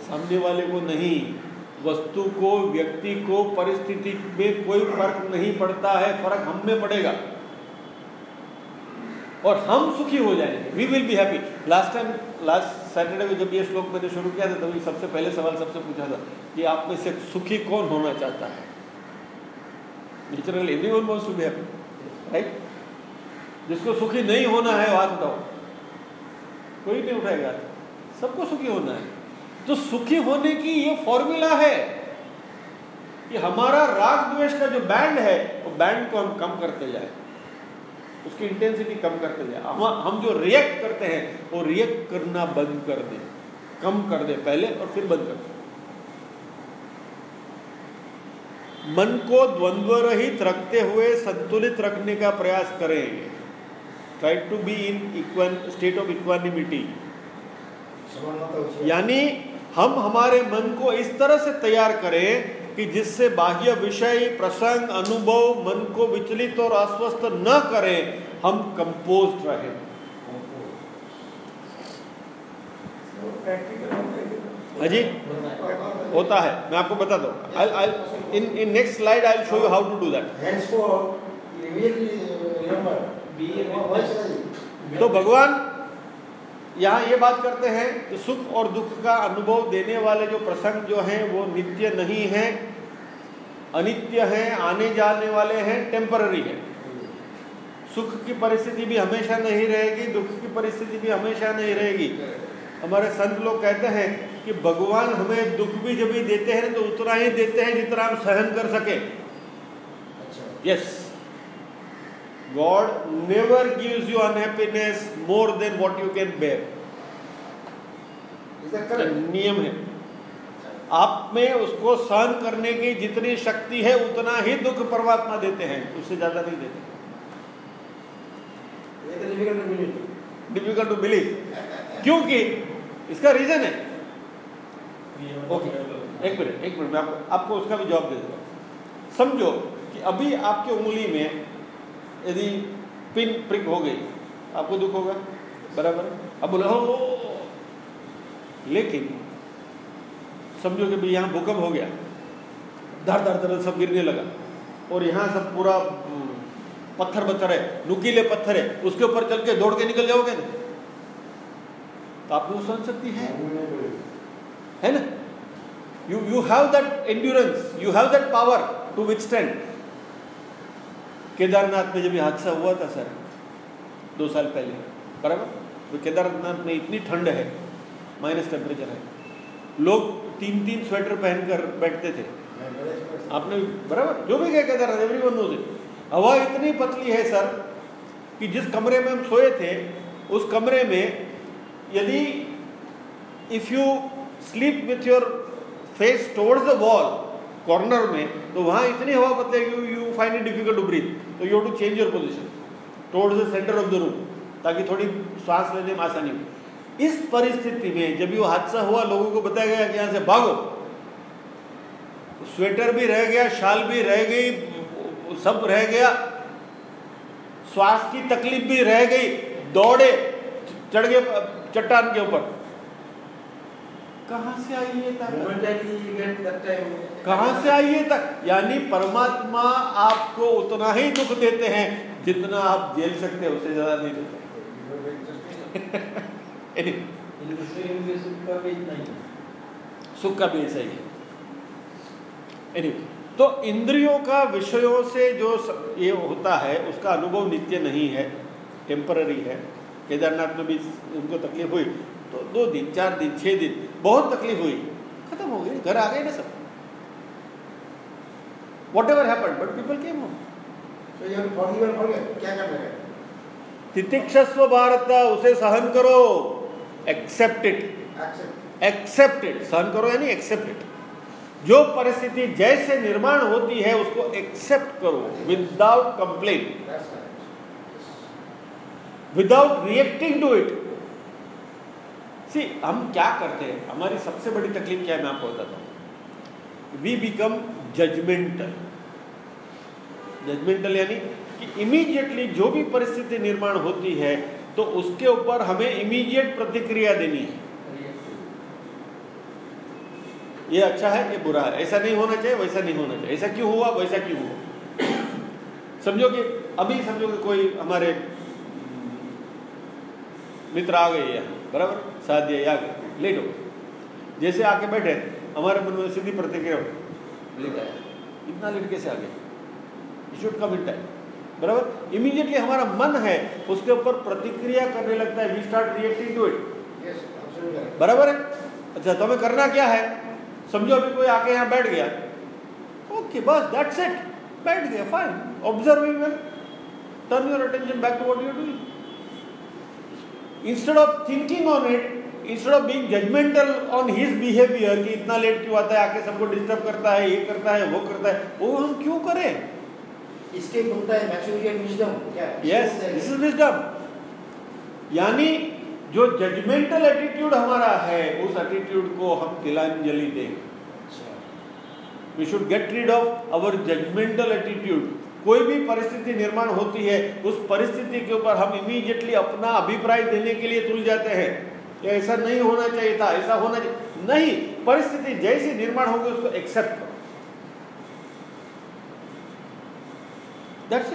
सामने वाले को नहीं, वस्तु को, व्यक्ति को, परिस्थिति में कोई फ़र्क नहीं पड़ता है, फ़र्क हम में पड़ेगा। और हम सुखी हो जाएँगे। We will be happy last time last Saturday को जब ये श्लोक मैंने शुरू किया था, तभी सबसे पहले सवाल सबसे पूछा था कि आप में से सुखी कौन होना चाहता है? Naturally everyone wants to be happy right जिसको सुखी नहीं होना है हाथ उठाओ। कोई नहीं उठाएगा। सबको सुखी होना है। तो सुखी होने की ये फॉर्मूला है कि हमारा राग द्वेष का जो बैंड है, वो तो बैंड को हम कम करते जाए। उसकी इंटेंसिटी कम करते जाए। हम हम जो रिएक्ट करते हैं, वो रिएक्ट करना बंद कर दें। कम कर दे पहले और फिर बंद कर दे। मन को द्वंद्व रहित रखते हुए संतुलित रखने का प्रयास करें। Try to be in equan state of equanimity यानी हम हमारे मन को इस तरह से तैयार करें कि जिससे बाह्य विषय, प्रसंग, अनुभव मन को विचलित और अस्वस्थ न करें, हम कंपोज रहे। हाजी होता है। मैं आपको बता दो। In in next slide I show you how to do that तो भगवान यहाँ ये बात करते हैं कि सुख और दुख का अनुभव देने वाले जो प्रसंग जो हैं वो नित्य नहीं है अनित्य हैं आने जाने वाले हैं टेम्पररी है। सुख की परिस्थिति भी हमेशा नहीं रहेगी दुख की परिस्थिति भी हमेशा नहीं रहेगी। हमारे संत लोग कहते हैं कि भगवान हमें दुख भी जब भी देते हैं तो उतना ही देते हैं जितना हम सहन कर सके। Yes God never gives you unhappiness more than what you can bear. नियम है। आप में उसको सहन करने की जितनी शक्ति है उतना ही दुख परमात्मा देते हैं उससे ज़्यादा नहीं देते। डिफ़िकल्ट टू बिलीव क्योंकि इसका रीजन है। ओके एक मिनट एक मिनट मैं आपको आपको उसका भी जवाब दे दूँगा समझो कि अभी आपकी उंगली में यदि पिन प्रिक हो गई, आपको दुख होगा? बराबर? अब बोले हो लेकिन समझो कि भाई यहाँ भूकंप हो गया धर धर धर सब गिरने लगा, और यहाँ सब पूरा पत्थर पत्थर है, नुकीले पत्थर है, उसके ऊपर चल के दौड़ के निकल जाओगे? तो आपको सहन सकती है। है ना? You you have that endurance you have that power to withstand Kedarnath में जब हादसा हुआ था, सर, दो साल पहले, बराबर? तो केदारनाथ में इतनी ठंड है माइनस टेम्परेचर है। लोग तीन तीन स्वेटर पहनकर बैठते थे। आपने बराबर? जो भी कहे केदारनाथ एवरी वन नोज़ हवा इतनी पतली है, सर, कि जिस कमरे में हम सोए थे, उस कमरे में यदि if you sleep with your face towards the wall corner में तो वहाँ इतनी हवा पतली you you find it difficult to breathe तो you to change your position towards the centre of the room ताकि थोड़ी सांस लेने में आसानी हो। इस परिस्थिति में जब ये हादसा हुआ, लोगों को बताया गया कि यहाँ से भागो। स्वेटर भी रह गया, शाल भी रह गई, सब रह गया। श्वास की तकलीफ़ भी रह गई, दौड़े, चढ़ गए, चट्टान के ऊपर। कहाँ से आई ये तक कहाँ से आई ये तक? यानी परमात्मा आपको उतना ही दुख देते हैं जितना आप झेल सकते हैं उससे ज़्यादा नहीं देते। <laughs> सुख का भी ऐसा ही है तो इंद्रियों का विषयों से जो ये होता है उसका अनुभव नित्य नहीं है टेम्पररी है। केदारनाथ में भी उनको तकलीफ़ हुई। तो दो दिन चार दिन छः दिन बहुत तकलीफ़ हुई। खत्म हो गई घर आ गए ना सब। Whatever happen but people came home तितिक्षस्व Bharat उसे सहन करो। एक्सेप्ट इट एक्सेप्ट इट सहन करो यानी एक्सेप्ट इट जो परिस्थिति जैसे निर्माण होती है उसको एक्सेप्ट करो। Without complain without reacting to it see हम क्या करते हैं? हमारी सबसे बड़ी तकलीफ़ क्या है? मैं आपको बताता हूँ। वी बिकम जजमेंटल जजमेंटल यानी कि इमीडिएटली जो भी परिस्थिति निर्माण होती है तो उसके ऊपर हमें इमीडिएट प्रतिक्रिया देनी है। ये अच्छा है ये बुरा है? ऐसा नहीं होना चाहिए, वैसा नहीं होना चाहिए। ऐसा क्यों हुआ? वैसा क्यों हुआ? समझो कि अभी समझो कि कोई हमारे मित्र आ गए यहाँ, बराबर? आ गए लेट हो गए जैसे आके बैठे हमारे मन में सीधी प्रतिक्रिया हो लेट आया। इतना लेट कैसे आ गए शुड कम इन टाइम बराबर? इमीडिएटली हमारा मन है उसके ऊपर प्रतिक्रिया करने लगता है। We start reacting to it. बराबर है? अच्छा तो हमें करना क्या है? समझो अभी कोई आके यहाँ बैठ गया। ओके बस दैट्स इट बैठ गया fine observing well turn your attention back to what you doing instead of thinking on it instead of being judgemental on his behaviour कि इतना लेट क्यों आता है आके सबको डिस्टर्ब करता है ये करता है वो करता है वो हम क्यों करें? इसके बनता है मैच्योरिटी एंड विजडम क्या? यस दिस इज़ विजडम यानी जो जजमेंटल एटीट्यूड हमारा है उस एटीट्यूड को हम तिलांजलि दें। We should get rid of our judgemental attitude कोई भी परिस्थिति निर्माण होती है, उस परिस्थिति के ऊपर हम इमीडिएटली अपना अभिप्राय देने के लिए तुल जाते हैं ऐसा नहीं होना चाहिए था, ऐसा होना चाहिए। नहीं, परिस्थिति जैसी निर्माण होगी, उसको एक्सेप्ट करो। दैट्स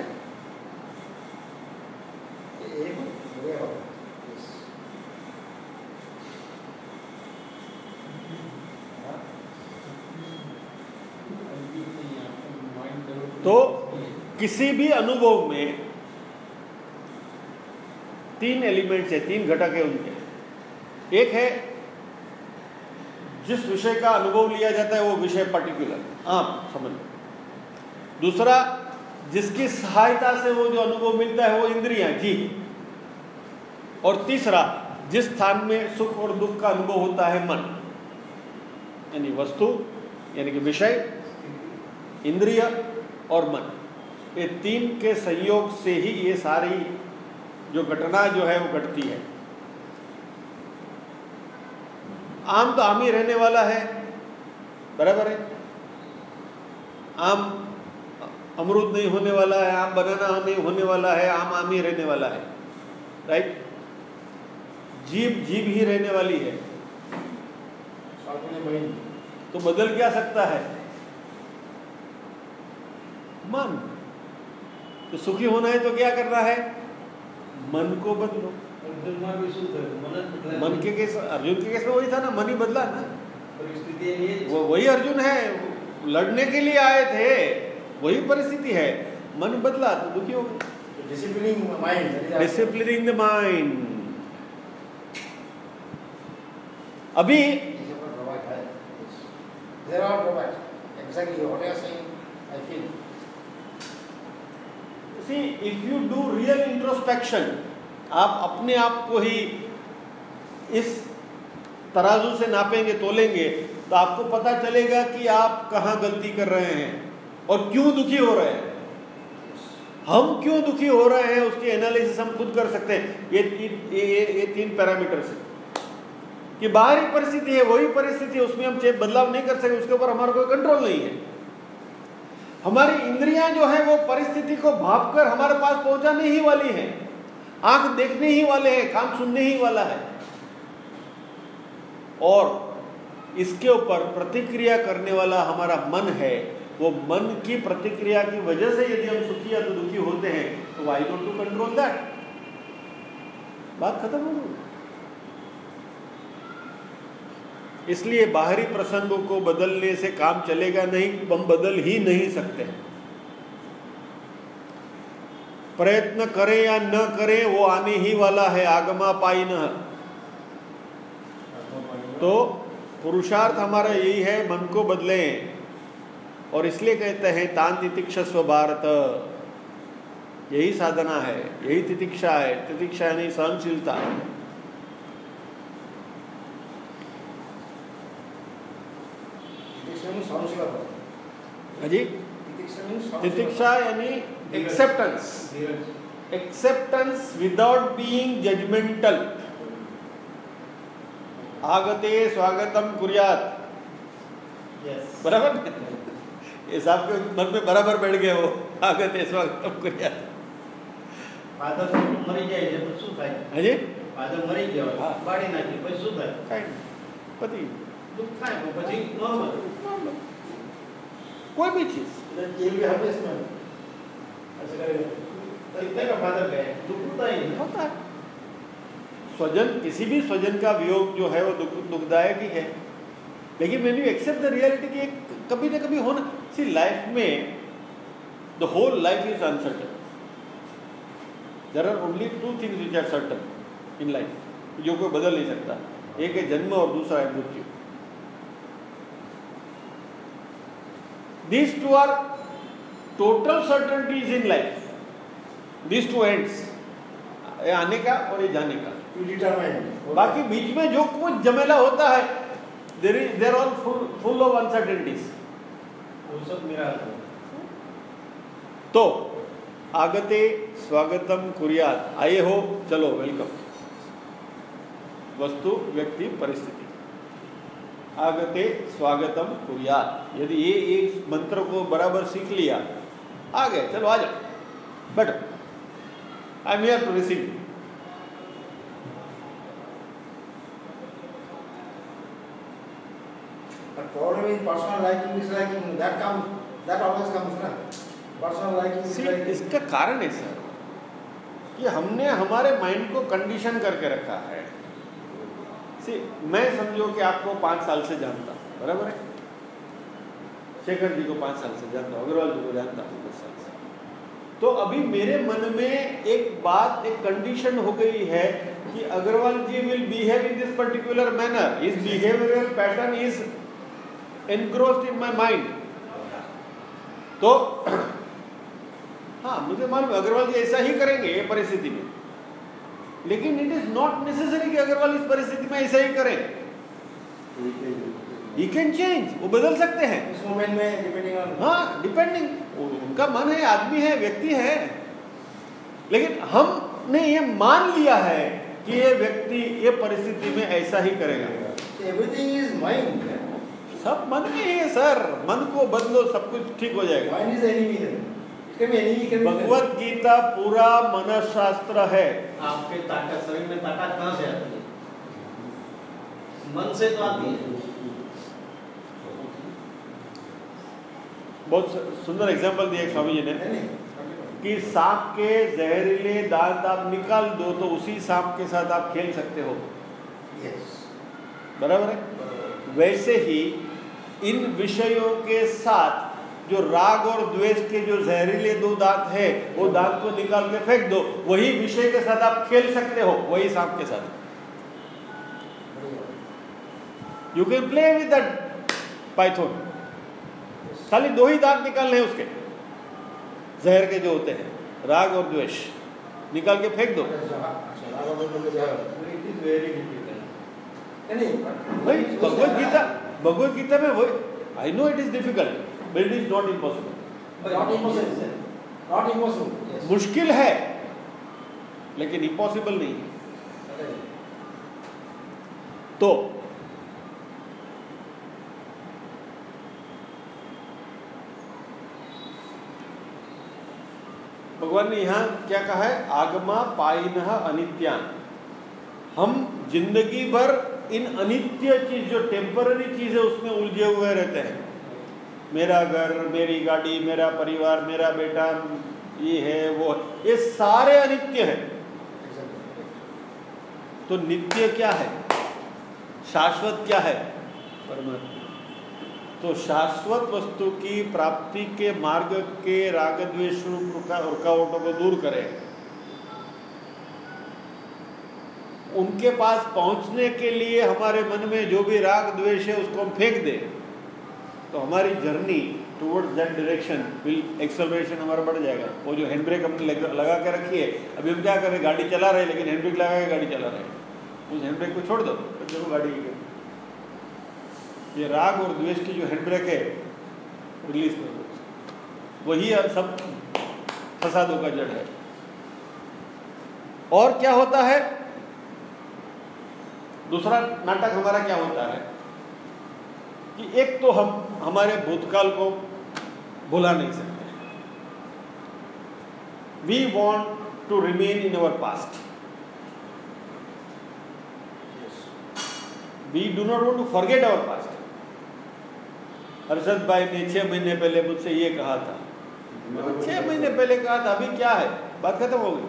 तो किसी भी अनुभव में तीन एलिमेंट्स है, तीन घटक है। उनके एक है, जिस विषय का अनुभव लिया जाता है वो विषय पर्टिकुलर आप समझ लो। दूसरा, जिसकी सहायता से वो जो अनुभव मिलता है वो इंद्रियाँ, जी। और तीसरा, जिस स्थान में सुख और दुख का अनुभव होता है मन। यानी वस्तु, यानी कि विषय, इंद्रिय और मन। ये तीन के संयोग से ही ये सारी जो घटना जो है वो घटती है। आम तो आम ही रहने वाला है, बराबर है? आम अमरूद नहीं होने वाला है, आम बनाना नहीं होने वाला है, आम आम ही रहने वाला है राइट जीव जीव ही रहने वाली है। तो बदल क्या सकता है? मन। तो सुखी होना है तो क्या करना है? मन को बदलो। मन के केस अर्जुन के केस में वही था ना मन ही बदला ना। वो वही अर्जुन है लड़ने के लिए आए थे वही परिस्थिति है। मन बदला तो दुखी हो डिसिप्लिनिंग द माइंड अभी There are drawbacks. Exactly what you are saying, I feel. See if you do real introspection आप अपने आप को ही इस तराजू से नापेंगे तोलेंगे तो आपको पता चलेगा कि आप कहाँ गलती कर रहे हैं और क्यों दुखी हो रहे हैं। हम क्यों दुखी हो रहे हैं उसकी एनालिसिस हम खुद कर सकते हैं। ये ये ये, ये तीन पैरामीटर से कि बाहरी परिस्थिति है वही परिस्थिति उसमें हम बदलाव नहीं कर सकते उसके ऊपर हमारा कोई कंट्रोल नहीं है। हमारी इंद्रियाँ जो है, वो परिस्थिति को भाप कर हमारे पास पहुँचाने ही वाली है। आँख देखने ही वाले हैं कान सुनने ही वाला है। और इसके ऊपर प्रतिक्रिया करने वाला हमारा मन है, वो मन की प्रतिक्रिया की वजह से यदि हम सुखी या तो दुखी होते हैं तो why not to control that बात खत्म हो गई। इसलिए बाहरी प्रसंगों को बदलने से काम चलेगा नहीं, हम बदल ही नहीं सकते। प्रयत्न करें या न करें, वो आने ही वाला है, आगमा पाई न। तो पुरुषार्थ हमारा यही है, मन को बदलें। और इसलिए कहते हैं, तान तितिक्षस्व भारत। यही साधना है, यही तितिक्षा है, तितिक्षा यानी सहनशीलता। It is only हाँ जी तितिक्षा means तितिक्षा यानी एक्सेप्टेंस धीरज एक्सेप्टेंस विदाउट बीइंग जजमेंटल आगते स्वागतम कुरियात यस बराबर ये साहब के मन में बराबर बैठ गए वो आगते स्वागतम कुरियात ફાધર મરી જાય છે પછી શું થાય हाँ जी ફાધર મરી ગયો હા. બાળી નાખી પછી શું થાય काई पति દુઃખ થાય પણ પછી નોર્મલ फादर गए दुःख होता होता है। स्वजन किसी भी स्वजन का वियोग जो है वो दुख दुखदायक ही है। लेकिन man you accept the reality कि एक कभी ना कभी होना सी लाइफ में the whole life is uncertain there are only two things which are certain in life जो कोई बदल नहीं सकता। एक है जन्म और दूसरा है मृत्यु। These two are total certainties in life these two ends ये आने का और ये जाने का. बाकी बीच में जो कुछ जमेला होता है there is there all full full of uncertainties वो सब मेरा तो आगते स्वागतम कुरियात। आए हो चलो वेलकम वस्तु व्यक्ति परिस्थिति। आगते स्वागतम कुरिया यदि ये एक मंत्र को बराबर सीख लिया आ गए चलो आ जाओ। But I am to receive इसका कारण है सर कि हमने हमारे माइंड को कंडीशन करके रखा है। सी मैं समझो कि आपको पाँच साल से जानता हूँ, बराबर है? शेखर जी को पाँच साल से जानता हूँ, अग्रवाल जी को जानता हूँ, दस साल से। तो अभी मेरे मन में एक बात, एक कंडीशन हो गई है कि Agrawal ji will behave in this particular manner is behavioural pattern is engrossed in my mind तो <clears throat> हाँ मुझे मालूम अग्रवाल जी ऐसा ही करेंगे ये परिस्थिति में। लेकिन इट इज़ नॉट नेसेसरी कि अग्रवाल इस परिस्थिति में ऐसा ही करें। ही कैन चेंज वो बदल सकते हैं। इस मोमेंट में डिपेंडिंग ऑन हाँ डिपेंडिंग उनका मन है आदमी है व्यक्ति है। लेकिन हमने ये मान लिया है कि ये व्यक्ति ये परिस्थिति में ऐसा ही करेगा। एवरीथिंग इज़ माइंड सब मन में ही है सर। मन को बदलो सब कुछ ठीक हो जाएगा। Mind is enemy Bhagavad Gita पूरा मनशास्त्र है। आपके ताकत शरीर में ताकत कहाँ से आती है? मन से तो आती है। बहुत सुंदर एग्ज़ाम्पल दिया स्वामी जी ने कि सांप के जहरीले दांत आप निकाल दो तो उसी सांप के साथ आप खेल सकते हो। यस बराबर है? वैसे ही इन विषयों के साथ जो राग और द्वेष के जो जहरीले दो दांत है, वो दांत को निकाल के फेंक दो। वही विषय के साथ आप खेल सकते हो, वही सांप के साथ। You can play with that python खाली दो ही दांत निकालने उसके। जहर के जो होते हैं, राग और द्वेष। निकाल के फेंक दो। भगवत गीता भगवत गीता में वही I know it is difficult it is not impossible not impossible not impossible मुश्किल है लेकिन इम्पॉसिबल नहीं है। तो भगवान ने यहाँ क्या कहा है? आगमा पाइन अनित्यान। हम ज़िंदगी भर इन अनित्य चीज़ जो टेम्पररी चीज़ है उसमें उलझे हुए रहते हैं मेरा घर, मेरी गाड़ी, मेरा परिवार, मेरा बेटा, ये है, वो। ये सारे अनित्य है। तो नित्य क्या है? शाश्वत क्या है? परमात्मा। तो शाश्वत वस्तु की प्राप्ति के मार्ग के राग द्वेष रुकावटों को दूर करें। उनके पास पहुँचने के लिए हमारे मन में जो भी राग द्वेष है, उसको हम फेंक दें। तो हमारी journey towards that direction will acceleration हमारा बढ़ जाएगा। वो जो हैंड ब्रेक हमने लगा के रखी है, अभी हम क्या करें गाड़ी चला रहे लेकिन हैंड ब्रेक लगा के गाड़ी चला रहे उस हैंड ब्रेक को छोड़ दो तो चलो गाड़ी की ये राग और द्वेष की जो हैंड ब्रेक है रिलीज़ कर दो। वही सब फसादों का जड़ है। और क्या होता है? दूसरा नाटक हमारा क्या होता है? कि एक तो हम हमारे भूतकाल को भुला नहीं सकते। We want to remain in our past we do not want to forget our past Arshad भाई ने छह महीने पहले मुझसे ये कहा था। छह महीने पहले कहा था अभी क्या है? बात खत्म हो गई।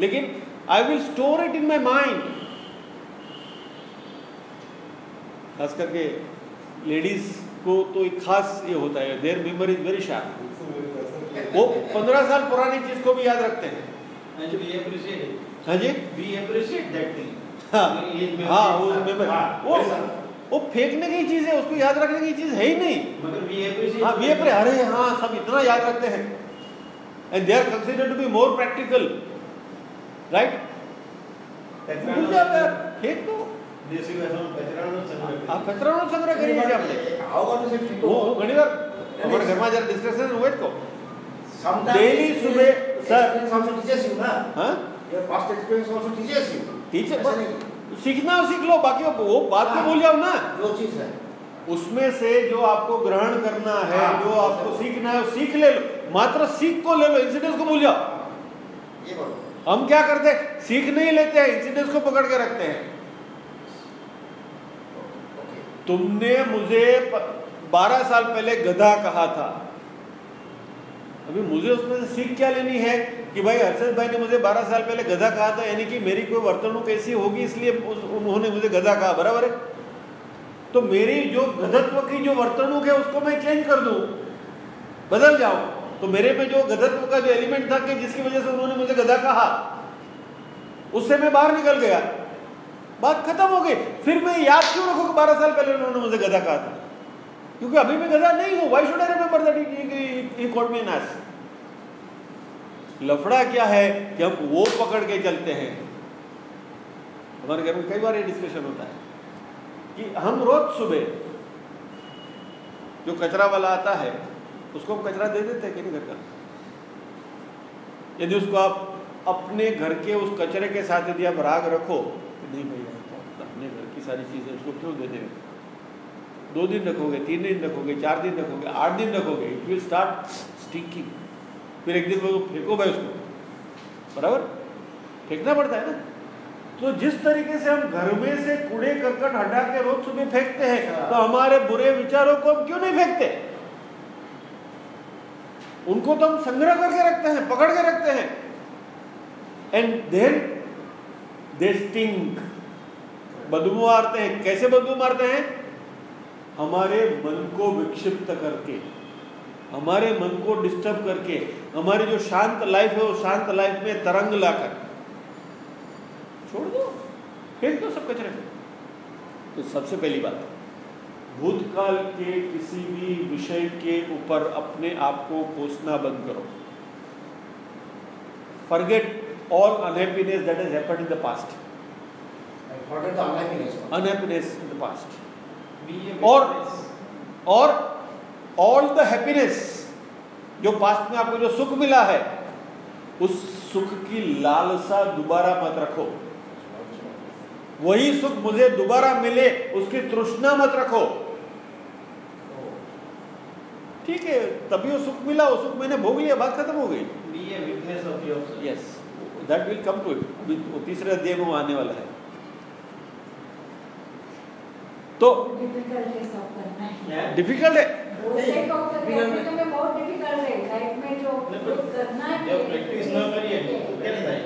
लेकिन I will store it in my mind खास करके लेडीज़ को तो एक खास ये होता है there memory is very sharp वो पंद्रह साल पुरानी चीज़ को भी याद रखते हैं। हाँ जी वी अप्रिशिएट दैट थिंग हाँ। वो मेमोरी वो वो फेंकने की चीज़ है उसको याद रखने की चीज़ है ही नहीं। हाँ वी अप्रे अरे हाँ सब इतना याद रखते हैं। And they are considered to be more practical right फेंक दो। યાર ફેંક દો દેશી ભાષામાં કચરાનો સંગ્રહ આ કરીએ. કચરાનો સંગ્રહ કરીએ છીએ આપણે How about this? હું હું ઘણી વાર અમારા ઘરમાં જ્યારે ડિસ્કશન હોય તો Sometimes Daily experience- सुबह- sir. experience also teaches you, ना? हाँ Your past experience also teaches you. Teacher ऐसा नहीं। सीखना हो सीख लो बाकी वो- वो बात को हाँ। भूल जाओ ना जो चीज है उसमें से जो आपको ग्रहण करना है हाँ। जो आपको सीखना है वो सीख ले लो मात्र सीख को ले लो इंसिडेंस को भूल जाओ ये बोलो हम क्या करते हैं सीख नहीं लेते हैं इंसिडेंस को पकड़ के रखते हैं ओके तुमने मुझे बारह साल पहले गधा कहा था। अभी मुझे उसमें से सीख क्या लेनी है कि भाई हर्षद भाई ने मुझे बारह साल पहले गधा कहा था, यानी कि मेरी कोई वर्तणूक ऐसी होगी इसलिए उन्होंने मुझे गधा कहा, बराबर है? तो मेरी जो गधत्व की जो वर्तणूक है, उसको मैं चेंज कर दूँ। बदल जाऊँ। तो मेरे में जो गधत्व का जो एलिमेंट था कि जिसकी वजह से उन्होंने मुझे गधा कहा, उससे मैं बाहर निकल गया। बात खत्म हो गई। फिर मैं याद क्यों रखूँ कि बारह साल पहले उन्होंने मुझे गधा कहा था? क्योंकि अभी मैं गधा नहीं हूँ। Why should I remember that he called me an लफड़ा क्या है कि हम वो पकड़ के चलते हैं? हमारे घर में कई बार ये डिस्कशन होता है कि हम रोज सुबह जो कचरा वाला आता है, उसको हम कचरा दे देते हैं कि नहीं घर का? यदि उसको आप अपने घर के उस कचरे के साथ यदि आप राग रखो नहीं भैया की सारी चीज़ें उसको क्यों दे देंगे? दो दिन रखोगे तीन दिन रखोगे चार दिन रखोगे आठ दिन रखोगे इट विल स्टार्ट स्टिकिंग फिर एक दिन वो फेंको भाई उसको। बराबर? फेंकना पड़ता है ना? तो जिस तरीके से हम घर में से कूड़े करकट हटा के रोज सुबह फेंकते हैं तो हमारे बुरे विचारों को हम क्यों नहीं फेंकते? उनको तो हम संग्रह करके रखते हैं पकड़ के रखते हैं। एंड देन दे स्टिंक बदबू मारते हैं। कैसे बदबू मारते हैं? हमारे मन को विक्षिप्त करके, हमारे मन को डिस्टर्ब करके, हमारी जो शांत लाइफ है, वो शांत लाइफ में तरंग लाकर। छोड़ दो, फेंक दो सब कचरे। में तो सबसे पहली बात, भूतकाल के किसी भी विषय के ऊपर अपने आप को कोसना बंद करो। Forget all unhappiness that is happened in the past I forget the unhappiness. Unhappiness in the past और और ऑल द हैप्पीनेस जो पास्ट में आपको जो सुख मिला है उस सुख की लालसा दोबारा मत रखो। वही सुख मुझे दोबारा मिले उसकी तृष्णा मत रखो। ठीक है तभी वो सुख मिला वो सुख मैंने भोग लिया बात खत्म हो गई. Yes that will come to it तीसरे अध्याय में वो आने वाला है। तो डिफ़िकल्ट है। है है। है। है?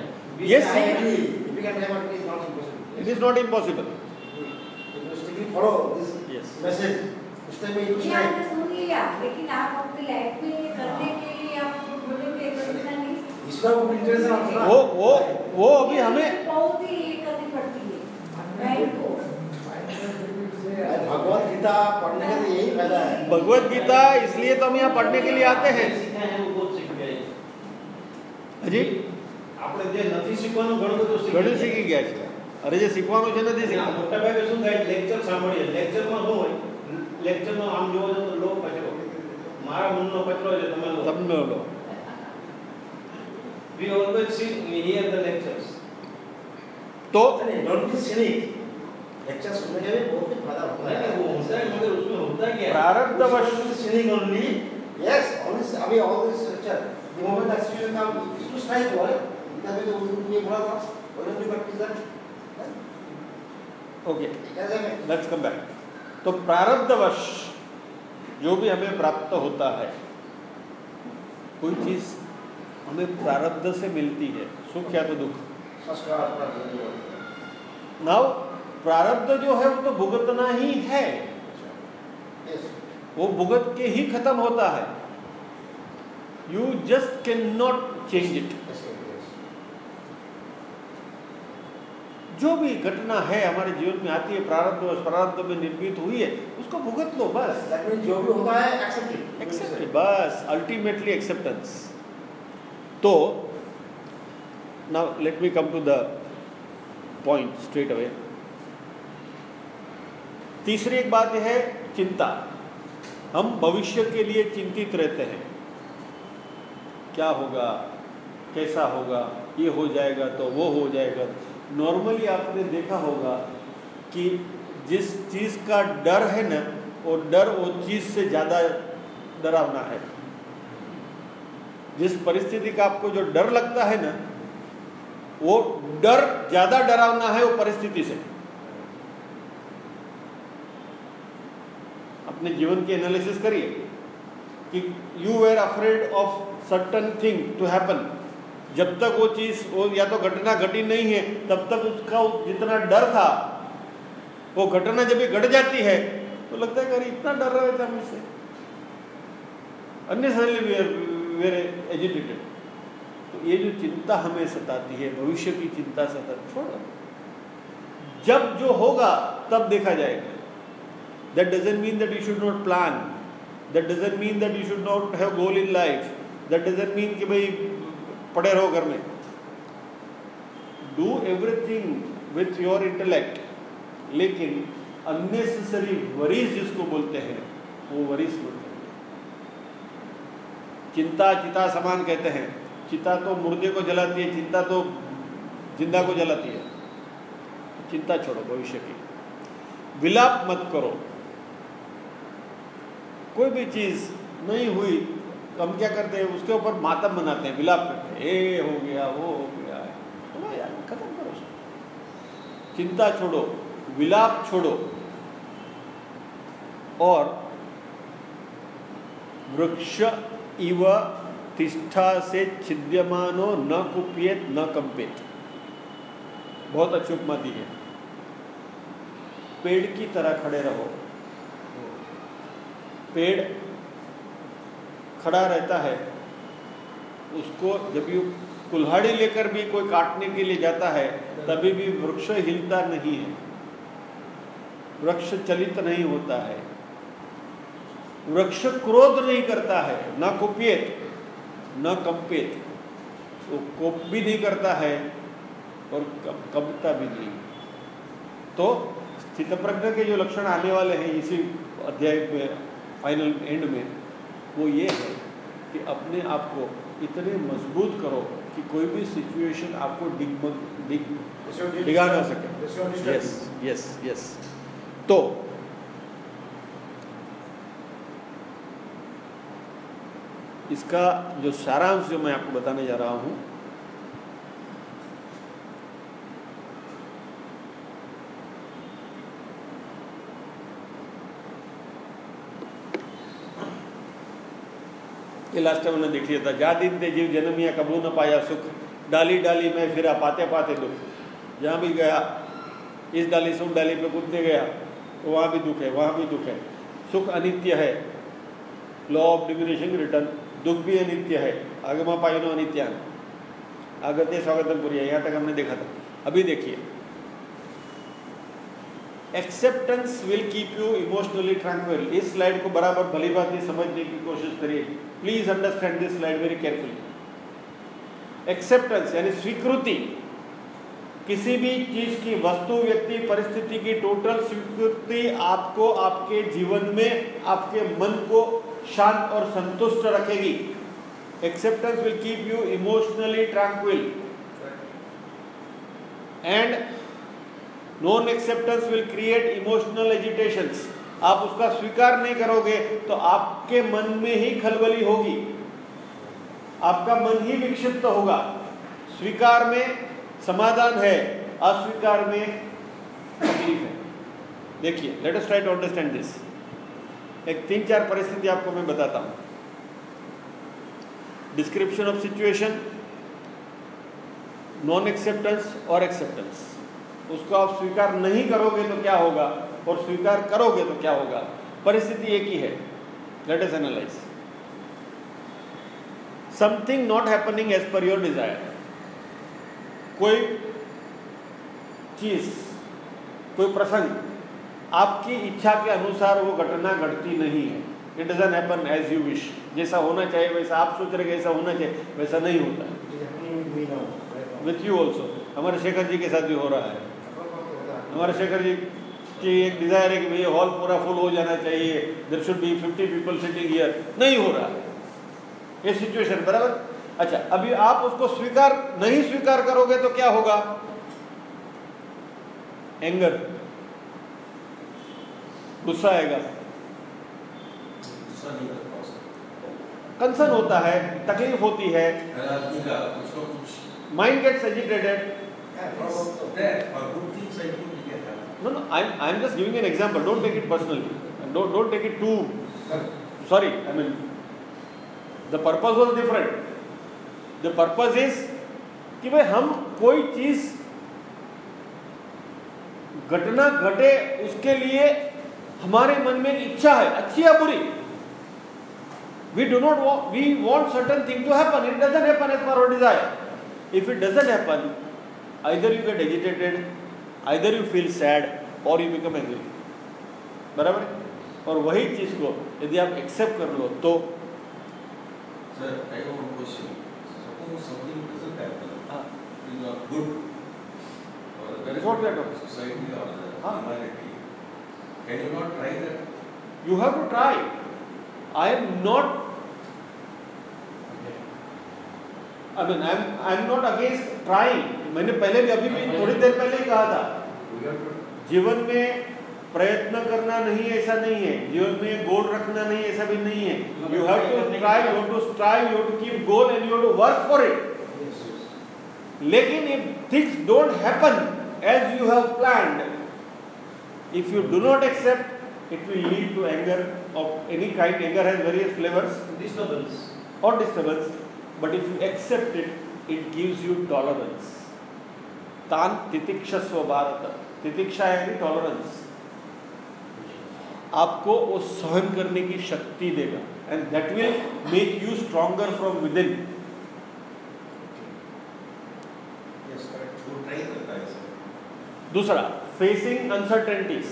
Yes, it is not impossible. It is not impossible strictly follow this Yes. message, step by ये step. आपने लेकिन आप अपनी लाइफ में करने के लिए आप बोलेंगे तो इतना नहीं इसका वो वो वो वो अभी हमें बहुत ही करनी पड़ती है। राइट को भगवत गीता पढ़ने का तो यही फायदा है भगवत गीता इसलिए तो हम यहाँ पढ़ने के लिए आते हैं શીખ્યા છે એવું બહુ જ શીખી ગયા છે. હજી આપણે જે નથી શીખવાનું ઘણું બધું શીખી ઘણું ગયા. શીખી ગયા છે અરે જે શીખવાનું છે નથી અને આ શીખવાનું મોટા ભાગે શું થાય લેક્ચર સાંભળીએ લેક્ચરમાં શું હોય લેક્ચરમાં આમ જોવો છો તો લો કચરો મારા મનનો કચરો છે તમે લો તમને લો we always sit we hear the lectures तो डोंट बी ही है। है है? ओनली यस अभी all this the moment that situation come to strike ये बोला था और practice that okay let's come back तो प्रारब्धवश जो भी हमें प्राप्त होता है कोई चीज़ हमें प्रारब्ध से मिलती है सुख या तो दुख। नाउ प्रारब्ध जो है वो तो भुगतना ही है। वो भुगत के ही खत्म होता है। You just can not change it जो भी घटना है हमारे जीवन में आती है प्रारब्ध और प्रारब्ध में निर्मित हुई है उसको भुगत लो बस। जो भी होता है एक्सेप्ट एक्सेप्ट बस। अल्टीमेटली एक्सेप्टेंस तो now let me come to the point straight away तीसरी एक बात यह है चिंता। हम भविष्य के लिए चिंतित रहते हैं। क्या होगा? कैसा होगा? ये हो जाएगा तो वो हो जाएगा। नॉर्मली आपने देखा होगा कि जिस चीज़ का डर है ना, वो डर वो चीज़ से ज़्यादा डरावना है। जिस परिस्थिति का आपको जो डर लगता है ना, वो डर ज़्यादा डरावना है वो परिस्थिति से। अपने जीवन की एनालिसिस करिए कि you were afraid of certain thing to happen जब तक वो चीज़, वो या तो घटना घटी नहीं है, तब तक उसका जितना डर था, वो घटना जब घट जाती है तो लगता है अरे इतना डर रहे थे हम इससे। अननेसरली वेर एजिटेटेड तो ये जो चिंता हमें सताती है, भविष्य की चिंता सताती छोड़ो। जब जो होगा, तब देखा जाएगा। That doesn't mean that you should not plan that doesn't mean that you should not have goal in life that doesn't mean कि भाई पड़े रहो घर में do everything with your intellect लेकिन unnecessary worries जिसको बोलते हैं वो worries मत करिए चिंता चिता समान कहते हैं चिता तो मुर्दे को जलाती है चिंता तो ज़िंदा को जलाती है चिंता छोड़ो भविष्य की विलाप मत करो कोई भी चीज़ नहीं हुई तो हम क्या करते हैं, उसके ऊपर मातम मनाते हैं, विलाप करते हैं। ए हो गया, वो हो गया। चलो यार, खत्म करो सब चिंता छोड़ो, विलाप छोड़ो। और वृक्ष इव तिष्ठा से छिद्यमानो न कुपियत, न कंपेत बहुत अच्छी उपमा दी है पेड़ की तरह खड़े रहो। पेड़ खड़ा रहता है, उसको जब यू कुल्हाड़ी लेकर भी कोई काटने के लिए जाता है, तभी भी वृक्ष हिलता नहीं है। वृक्ष चलित नहीं होता है। वृक्ष क्रोध नहीं करता है, न कुपियत, न कंपित। वो कोप भी नहीं करता है और कपता भी नहीं। तो स्थित प्रज्ञ के जो लक्षण आने वाले हैं इसी अध्याय में फाइनल एंड में वो ये है कि अपने आप को इतने मज़बूत करो कि कोई भी सिचुएशन आपको डिग डिग डिगा ना सके। यस यस यस तो इसका जो सारांश जो मैं आपको बताने जा रहा हूँ टाइम हमने देख लिया था, जा दिन ते जीव जन्मिया कबू न पाया सुख। डाली डाली, में फिरा, पाते पाते दुख। जहाँ भी गया, इस डाली से उस डाली पे कूदते गया तो वहाँ भी दुख है, वहाँ भी दुख है। सुख अनित्य है। लॉ ऑफ़ डिमिनिशिंग रिटर्न दुख भी अनित्य है। आगमा पायनो अनित्यान आगत्य स्वागतम पुरी है, यहाँ तक हमने देखा था। अभी देखिए। Acceptance will keep you emotionally tranquil इस स्लाइड को बराबर भली भांति समझने की कोशिश करिए। Please understand this slide very carefully acceptance यानी स्वीकृति, किसी भी चीज़ की वस्तु, व्यक्ति, परिस्थिति की टोटल स्वीकृति आपको आपके जीवन में, आपके मन को शांत और संतुष्ट रखेगी। Acceptance will keep you emotionally tranquil and non acceptance will create emotional agitations आप उसका स्वीकार नहीं करोगे तो आपके मन में ही खलबली होगी। आपका मन ही विक्षिप्त होगा। स्वीकार में समाधान है, अस्वीकार में तकलीफ़ है। देखिए let us try understand this एक तीन चार परिस्थिति आपको मैं बताता हूँ। Description of situation non acceptance और एक्सेप्टेंस उसको आप स्वीकार नहीं करोगे तो क्या होगा? और स्वीकार करोगे तो क्या होगा? परिस्थिति एक ही है। Let us analyse something not happening as per your desire कोई चीज़, कोई प्रसंग आपकी इच्छा के अनुसार वो घटना घटती नहीं है। It doesn't happen as you wish जैसा होना चाहिए, वैसा आप सोच रहे ऐसा होना चाहिए, वैसा नहीं होता। विथ यू ऑल्सो हमारे शेखर जी के साथ भी हो रहा है। हमारे शेखर जी की एक डिज़ायर है कि भाई हॉल पूरा फुल हो जाना चाहिए। There should be fifty people sitting here नहीं हो रहा ये सिचुएशन बराबर? अच्छा अभी आप उसको स्वीकार नहीं स्वीकार करोगे तो क्या होगा? एंगर गुस्सा आएगा। कंसर्न होता है तकलीफ़ होती है। Mind gets agitated No, no, I'm, I'm just giving an example. Don't take it personally. And don't, don't take it too. Sorry, I mean, the purpose was different. The purpose is कि भाई हम कोई चीज़ घटना घटे उसके लिए हमारे मन में इच्छा है अच्छी या बुरी we do not want we want certain thing to happen it doesn't happen as per our desire if it doesn't happen either you get agitated either you feel sad और यू बिकम एंग्री बराबर और वही चीज़ को यदि आप एक्सेप्ट कर लो तो you have to try I am not I mean I am I am not against trying मैंने पहले भी अभी भी थोड़ी देर पहले ही कहा था। जीवन में प्रयत्न करना नहीं ऐसा नहीं है। जीवन में गोल रखना नहीं ऐसा भी नहीं है। You have to try you to strive you to keep goal and you to work for it लेकिन if things don't happen as you have planned if you do not accept it will lead to anger of any kind anger has various flavours disturbance. or disturbance, but if you accept it, it gives you tolerance. तान तितिक्षस्व भारत तितिक्षा यानी टॉलरेंस आपको वो सहन करने की शक्ति देगा। And that will make you stronger from within. दूसरा फेसिंग अनसर्टेनिटीज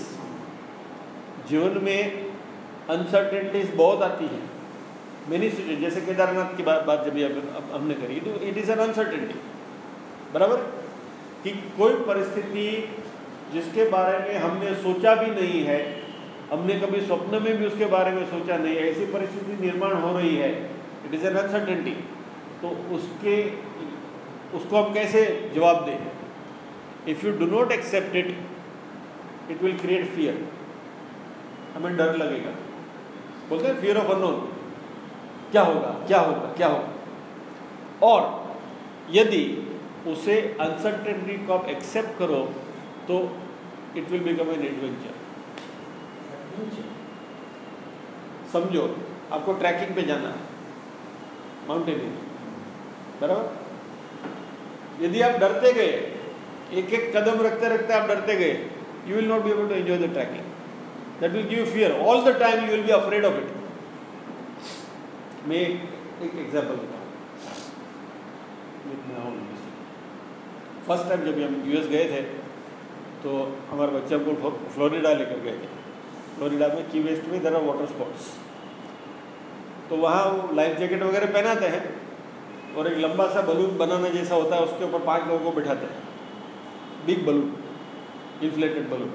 जीवन में अनसर्टेनिटीज बहुत आती है। मैंने सोचे जैसे केदारनाथ की बात बात जब हमने करी तो इट इज़ एन अनसर्टेनिटी बराबर? कि कोई परिस्थिति जिसके बारे में हमने सोचा भी नहीं है, हमने कभी स्वप्न में भी उसके बारे में सोचा नहीं है, ऐसी परिस्थिति निर्माण हो रही है इट इज़ एन अनसर्टेनिटी तो उसके, उसको हम कैसे जवाब दें? If you do not accept it it will create fear हमें डर लगेगा। बोलते हैं फियर ऑफ़ अननोन क्या होगा? क्या होगा? क्या होगा? और यदि उसे अनसर्टेनिटी को आप एक्सेप्ट करो तो it will become an adventure समझो आपको ट्रैकिंग पे जाना है। माउंटेनिंग बराबर? यदि आप डरते गए एक एक कदम रखते रखते आप डरते गए you will not be able to enjoy the trekking that will give fear all the time you will be afraid of it मैं एक एग्ज़ाम्पल देता हूँ। फ़र्स्ट टाइम जब हम यूएस गए थे तो हमारे बच्चे हमको फ्लोरिडा लेकर गए थे। फ्लोरिडा में की वेस्ट में इधर वाटर स्पॉट्स तो वहाँ वो लाइफ जैकेट वगैरह पहनाते हैं और एक लंबा सा बलून बनाना जैसा होता है, उसके ऊपर पाँच लोगों को बिठाते हैं। बिग बलून इन्फ्लेटेड बलून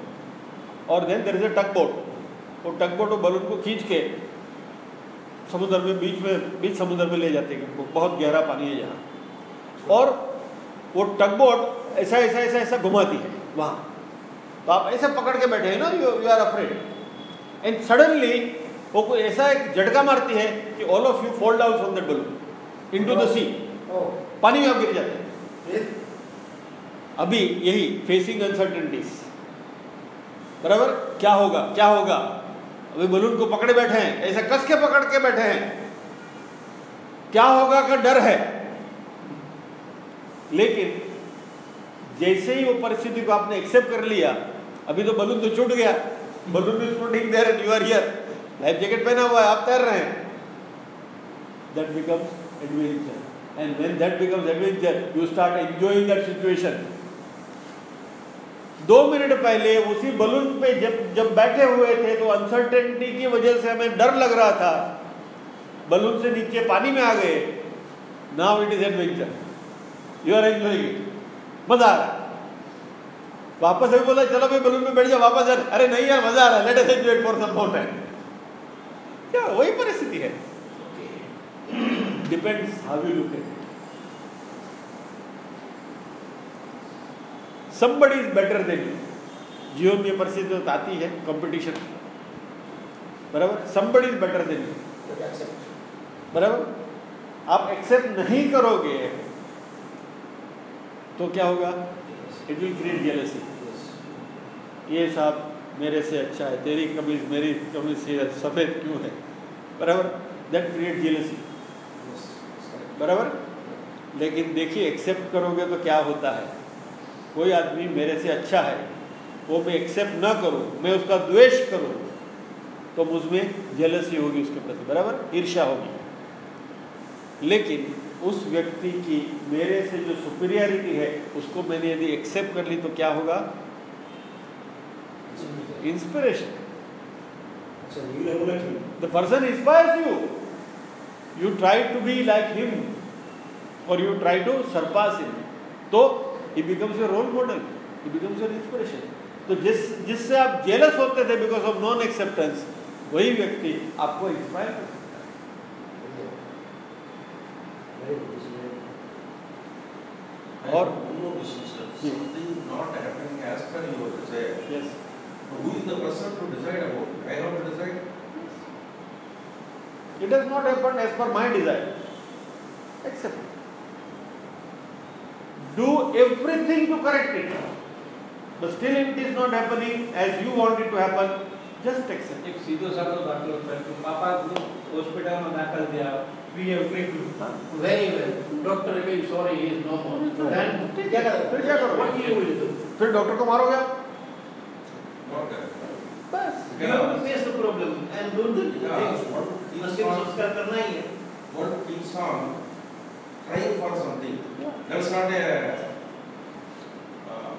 और then there is a tug boat वो टक बोट वो बलून को खींच के समुद्र में, बीच में, बीच समुद्र में ले जाते हैं। बहुत गहरा पानी है यहाँ। और वो टगबोट ऐसा ऐसा ऐसा ऐसा घुमाती है। वहाँ। तो आप ऐसे पकड़ के बैठे हैं ना you you are afraid and suddenly वो कोई ऐसा एक झटका मारती है कि all of you fall down from that balloon into the sea पानी में आप गिर जाते हैं। अभी यही फेसिंग अनसर्टेनिटीज बराबर? क्या होगा? क्या होगा? अभी बलून को पकड़े बैठे हैं। ऐसे कस के पकड़ के बैठे हैं। क्या होगा? का डर है? लेकिन जैसे ही वो परिस्थिति को आपने एक्सेप्ट कर लिया, अभी तो बलून तो छूट गया। Balloon is floating there and you are here life jacket पहना हुआ है, आप तैर रहे हैं। That becomes adventure and when that becomes adventure you start enjoying that situation दो मिनट पहले उसी बलून पे जब जब बैठे हुए थे तो अनसर्टेनिटी की वजह से हमें डर लग रहा था। बलून से नीचे पानी में आ गए। Now it is adventure you are enjoying it मज़ा आ रहा है। वापस अभी बोला चलो भाई बलून में बैठ जाओ वापस आ अरे नहीं यार मज़ा आ रहा है। Let us enjoy for some more time क्या वही परिस्थिति है? Depends how you look at somebody is better than you. जीवन में परिस्थिति तो आती है कंपटीशन बराबर? Somebody is better than you. बराबर? आप एक्सेप्ट नहीं करोगे तो क्या होगा? इट विल क्रिएट जेलसी ये साहब मेरे से अच्छा है तेरी कमीज मेरी कमीज से सफ़ेद क्यों है? बराबर? That create jealousy. बराबर? लेकिन देखिए एक्सेप्ट करोगे तो क्या होता है? कोई आदमी मेरे से अच्छा है वो मैं एक्सेप्ट ना करूँ मैं उसका द्वेष करूँ तो मुझमें जेलसी होगी उसके प्रति बराबर? ईर्षा होगी। लेकिन उस व्यक्ति की मेरे से जो सुपीरियरिटी है उसको मैंने यदि एक्सेप्ट कर ली तो क्या होगा? Inspiration the person inspires you you try to be like him और you try to surpass him तो he becomes your role model he becomes your inspiration तो जिस जिससे आप जेलस होते थे बिकॉज़ ऑफ़ नॉन एक्सेप्टेंस वही व्यक्ति आपको इंस्पायर करता Or- one more question, sir. Yeah. Something not happening as per your desire. है yes. Who is the person to decide about it? I have to decide. It does not happen as per my desire. Accept it. Do everything to correct it. But still it is not happening as you want it to happen, just accept it. એક સીધો સાધો દાખલો થાય કે પાપા હોસ્પિટલમાં દાખલ થયા we have treated very well doctor again sorry he is no more then फिर क्या करेगा? फिर क्या करोगे? what you will do फिर डॉक्टर को मारोगे आप Not correct. बस you have to face the problem and do the Yeah, things what keeps मस्तिष्क on, संस्कार करना ही है what keeps on trying for something. Yeah. That's not a uh,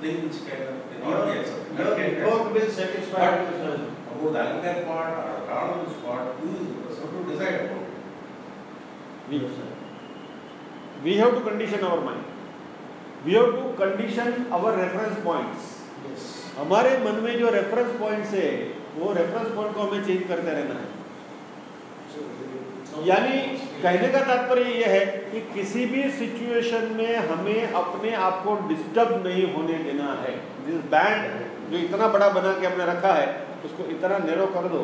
thing which can cannot be accepted. That can be God accepted. will satisfy But- your soul. About the anger part or the tolerance part, who is the person to decide about it? We we have to condition our mind. We have to condition our reference points. Yes. हमारे मन में जो रेफरेंस पॉइंट्स है वो रेफरेंस पॉइंट को हमें चेंज करते रहना है। यानी कहने का तात्पर्य यह है कि किसी भी सिचुएशन में हमें अपने आप को डिस्टर्ब नहीं होने देना है। जिस बैंड जो इतना बड़ा बना के हमने रखा है उसको इतना नैरो कर दो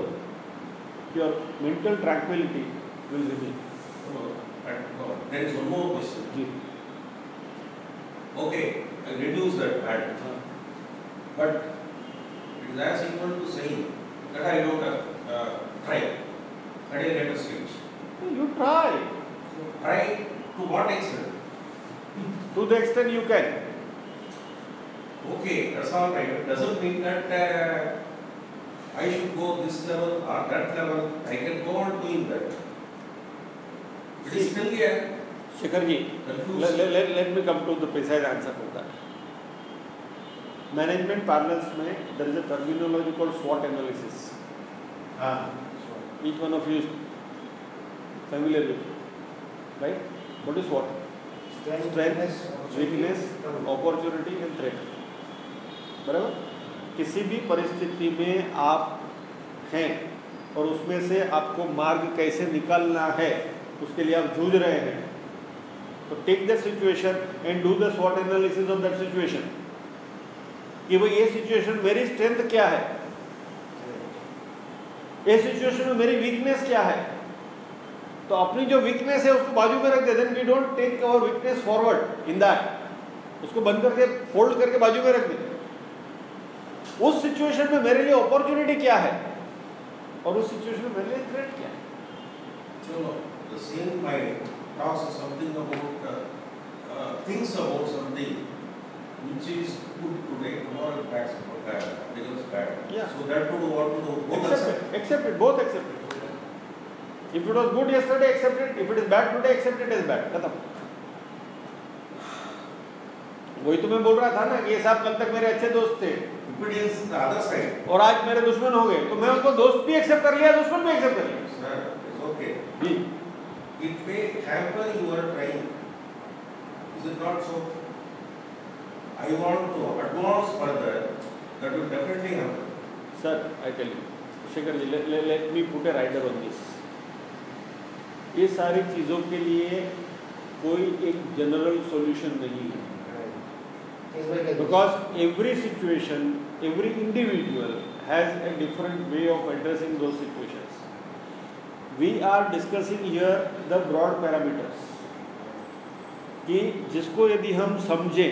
कि और mental tranquillity will remain There is one more question. Okay, I reduce that pattern. But it is as equal to saying that I don't uh, try get a later. You try. Try to what extent? To the extent you can. Okay, that's all right. It doesn't mean that uh, I should go this level or that level. I can go on doing that. Shikhar ji let me come to the answer for that management parlance में there is a terminology called स्वॉट analysis each one of you familiar with right what is what strength weakness opportunity and threat बराबर? किसी भी परिस्थिति में आप हैं और उसमें से आपको मार्ग कैसे निकालना है उसके लिए आप जूझ रहे हैं। तो take that situation and do the स्वॉट analysis of that situation कि भाई ये सिचुएशन मेरी स्ट्रेंथ क्या है? ये सिचुएशन में मेरी वीकनेस क्या है? तो अपनी जो वीकनेस है उसको बाजू में रख दे then we don't take our weakness forward in that उसको बंद करके फोल्ड करके बाजू में रख दे। उस सिचुएशन में मेरे लिए अपॉर्चुनिटी क्या है? और उस सिचुएशन में मेरे लिए थ्रेट क्या है? So the same mind talks something about, uh, uh, thinks about something which is good today, tomorrow it bad, bad, becomes bad. Yeah. So that to what to do, both accept accept. it accept it both accept it if it was good yesterday accept it if it is bad today accept it as bad खत्म वही तो मैं बोल रहा था ना कि ये साहब कल तक मेरे अच्छे दोस्त थे और आज मेरे दुश्मन हो गए तो मैं उनको दोस्त भी एक्सेप्ट कर लिया दुश्मन भी एक्सेप्ट कर लिया sir, it's okay. It may hamper your trying. Is it not so? I want to advance further, that will definitely happen. Sir I tell you Shekhar ji let me put a rider on this ये सारी चीज़ों के लिए कोई एक जनरल सॉल्यूशन नहीं है Case by case. because every situation every individual has a different way of we are discussing here the broad parameters कि जिसको यदि हम समझें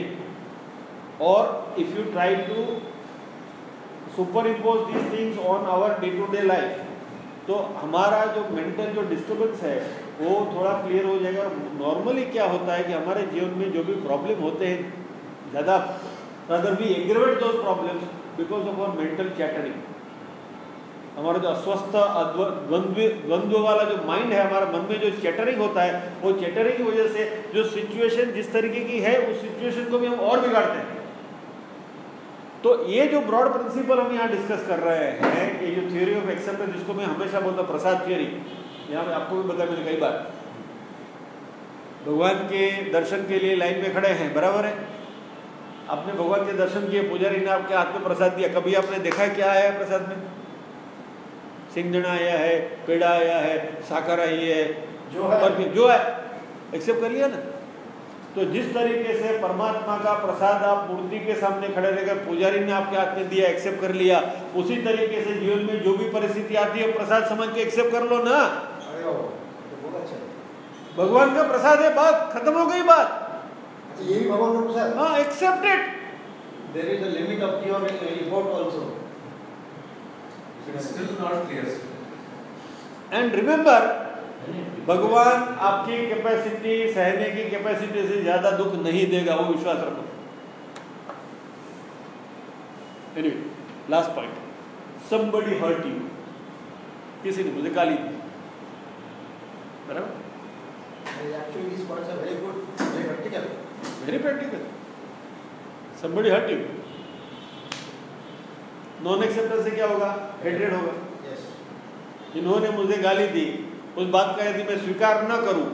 और if you try to superimpose these things on our day to day life तो हमारा जो मेंटल जो डिस्टर्बेंस है, वो थोड़ा क्लियर हो जाएगा और नॉर्मली क्या होता है कि हमारे जीवन में जो भी प्रॉब्लम होते हैं, ज़्यादा rather we aggravate those problems because of our mental chattering हमारा जो अस्वस्थ द्वंद्व द्वंद्व वाला जो माइंड है, हमारा मन में जो चैटरिंग होता है, वो चैटरिंग की वजह से जो सिचुएशन जिस तरीके की है, उस सिचुएशन को भी हम और बिगाड़ते हैं। तो ये जो ब्रॉड प्रिंसिपल हम यहाँ डिस्कस कर रहे हैं, ये जो थ्योरी ऑफ़ एक्सेप्टेंस जिसको मैं हमेशा बोलता हूँ, प्रसाद थ्योरी यहाँ पे आपको भी बताया मैंने कई बार भगवान के दर्शन के लिए लाइन में खड़े हैं, बराबर है? आपने भगवान के दर्शन किए, पुजारी ने आपके हाथ में प्रसाद दिया, कभी आपने देखा क्या आया है प्रसाद में? सिंगदना आया है पेड़ा आया है साकर आई है। जो है। और जो है एक्सेप्ट कर लिया ना। तो जिस तरीके से परमात्मा का प्रसाद आप मूर्ति के सामने खड़े रहकर पुजारी ने आपके हाथ में दिया एक्सेप्ट कर लिया उसी तरीके से जीवन में जो भी परिस्थिति आती है प्रसाद समझ के एक्सेप्ट कर लो ना। अच्छा। भगवान का प्रसाद है बात खत्म हो गई बात। यही भगवान का प्रसाद? हाँ accept it There is a limit of your effort also. It is still not clear. And remember भगवान आपकी कैपेसिटी सहने की कैपेसिटी से ज़्यादा दुख नहीं देगा वो विश्वास रखो। Anyway last point somebody hurt you. किसी ने मुझे गाली दी। बराबर? Very practical somebody hurt you. Non acceptance से क्या होगा? हेट्रेड होगा। इन्होंने मुझे गाली दी। उस बात का यदि मैं स्वीकार न करूँ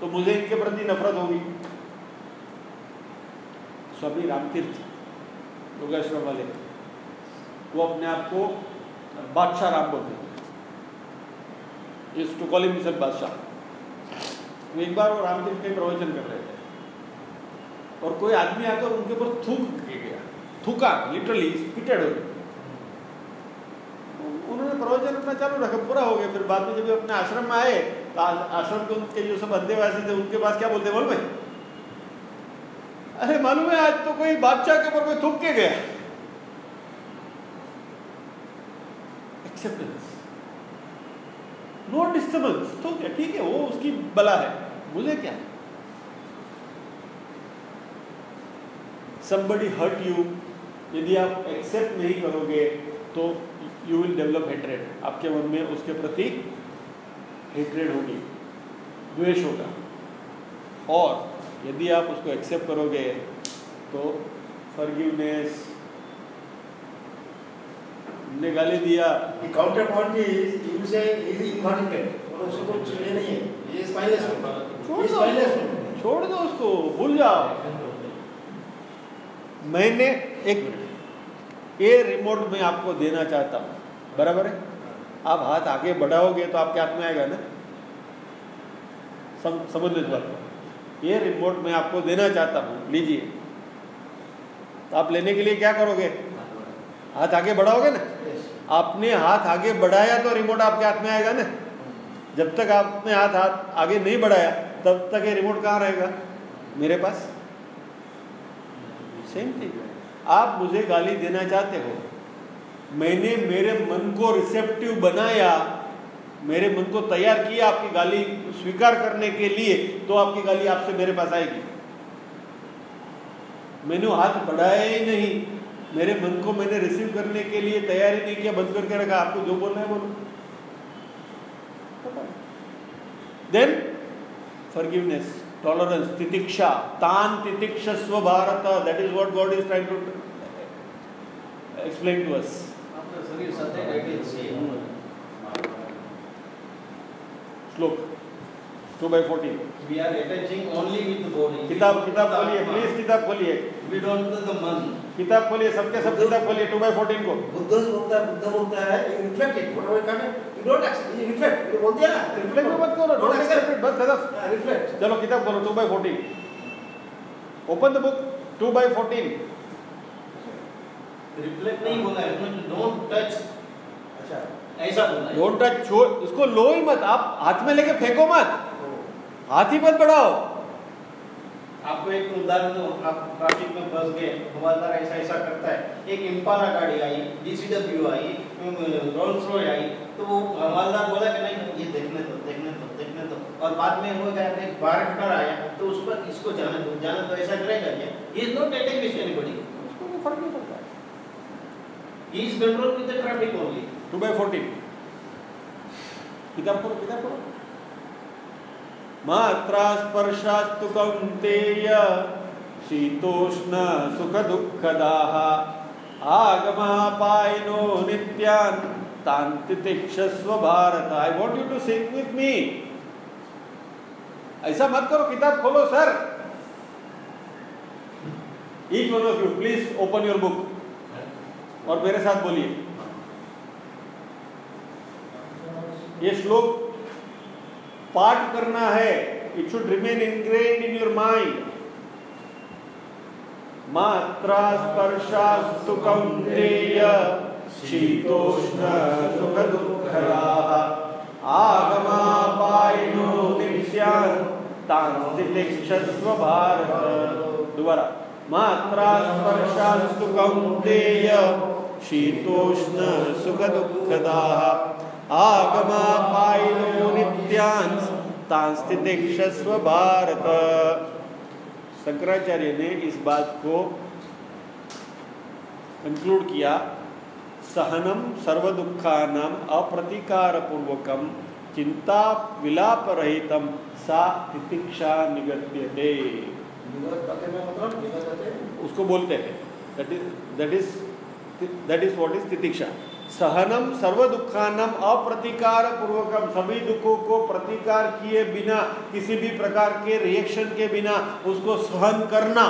तो मुझे इनके प्रति नफरत होगी। स्वामी रामतीर्थ योगाश्रम वाले वो अपने आप को बादशाह राम बोलते इस टू कॉल हिमसेल्फ बादशाह एक बार वो रामतीर्थ के प्रवचन कर रहे थे। और कोई आदमी आकर उनके ऊपर थूक के गया। थूका लिटरली स्पिटेड हो गया। उन्होंने प्रवचन अपना चालू रखा, पूरा हो गया। फिर बाद में जब अपने आश्रम में आए तो आश्रम के उनके जो सब अंधेवासी थे, उनके पास क्या बोलते बोल भाई? अरे, मालूम है, आज तो कोई बादशाह के ऊपर कोई थूक के गया। एक्सेप्टेंस नो डिस्टर्बेंस तो क्या, ठीक है, वो उसकी बला है। मुझे क्या? है somebody hurt you, यदि आप एक्सेप्ट नहीं करोगे तो यू विल डेवलप हेट्रेड आपके मन में उसके प्रति हेट्रेड होगी द्वेष होगा। और यदि आप उसको एक्सेप्ट करोगे तो फॉरगिवनेस ने गाली दिया। The counterpoint is you say he is incontinent और उसको कुछ ये नहीं है। ये स्पाइनलेस छोड़ दो छोड़ दो उसको भूल जाओ। मैंने एक मिनट ये रिमोट मैं आपको देना चाहता हूँ। बराबर है? आप हाथ आगे बढ़ाओगे तो आपके हाथ में आएगा ना? सम, समझ लो इस बात को। ये रिमोट मैं आपको देना चाहता हूँ लीजिए। तो आप लेने के लिए क्या करोगे? हाथ आगे बढ़ाओगे ना? आपने हाथ आगे बढ़ाया तो रिमोट आपके हाथ में आएगा ना? जब तक आपने हाथ हाथ आगे नहीं बढ़ाया तब तक ये रिमोट कहाँ रहेगा? मेरे पास? सेम थिंग आप मुझे गाली देना चाहते हो? मैंने मेरे मन को रिसेप्टिव बनाया, मेरे मन को तैयार किया आपकी गाली स्वीकार करने के लिए तो आपकी गाली आपसे मेरे पास आएगी। मैंने हाथ बढ़ाया ही नहीं। मेरे मन को मैंने रिसीव करने के लिए तैयारी नहीं किया, बंद करके रखा। आपको जो बोलना है बोलो। देन फॉरगिवनेस टॉलरेंस तितिक्षा तान तितिक्षस्व Bharat that is what God is trying to explain to us. आपका शरीर सत्य है कि सेम श्लोक two by fourteen we are attaching only with the body. किताब किताब खोलिए प्लीज़ किताब खोलिए we don't know the man. किताब खोलिए सबके सब किताब खोलिए टू बाई फोर्टीन को बुद्ध से बोलता है बुद्ध बोलता है you reflect it whatever you can you don't accept you reflect बोल दिया ना रिफ्लेक्ट मत करो don't accept. एक्सेप्ट बस खत्म reflect. चलो किताब खोलो two by fourteen open the book two by fourteen reflect नहीं बोला है डोंट टच अच्छा। ऐसा बोला है। डोंट टच छोड़ इसको लो ही मत आप हाथ में लेके फेंको मत। हाथ ही मत बढ़ाओ। आपको एक उदाहरण दो आप ट्रैफ़िक में फंस गए हवालदार ऐसा ऐसा करता है। एक इम्पाला गाड़ी आई डीसीडब्ल्यू आई रोल्स रॉय आई तो वो हवालदार बोला कि नहीं ये देखने दो देखने दो देखने दो। और बाद में वो गया एक बारकटर आया तो उस पर इसको जाने दो जाने दो ऐसा करेगा क्या? He is not taking with anybody उसको कोई फ़र्क नहीं पड़ता। He is control with the traffic only two by fourteen किताब खोलो किताब खोलो मात्रा स्पर्शास्तु कौन्तेय, शीतोष्ण सुख दुःखदाः आगमापायनो नित्यान् तान् तितिक्षस्व Bharat. I want you to sing with me ऐसा मत करो, किताब खोलो, sir. Each one of you please open your book और मेरे साथ बोलिए। ये श्लोक पाठ करना है it should remain ingrained in your mind मात्रा स्पर्शास्तु कौन्तेय शीतोष्ण सुख दुःखदाः आगमापायिनो नित्यान् तान् तितिक्षस्व भारत दोबारा। मात्रा स्पर्शास्तु कौन्तेय शीतोष्ण सुख दुःखदाः आगमापायिनो नित्यान् तांस्तितिक्षस्व भारत शंकराचार्य ने इस बात को कंक्लूड किया, सहनम सर्व दुखानाम अप्रतिकार पूर्वकम चिंता विलाप रहितम सा तितिक्षा निगत्यते निगत करते में मतलब निगत करते उसको बोलते हैं। That is that is that is what is तितिक्षा। सहनम सर्व दुखानम अप्रतिकार पूर्वकम सभी दुखों को प्रतिकार किए बिना किसी भी प्रकार के रिएक्शन के बिना उसको सहन करना।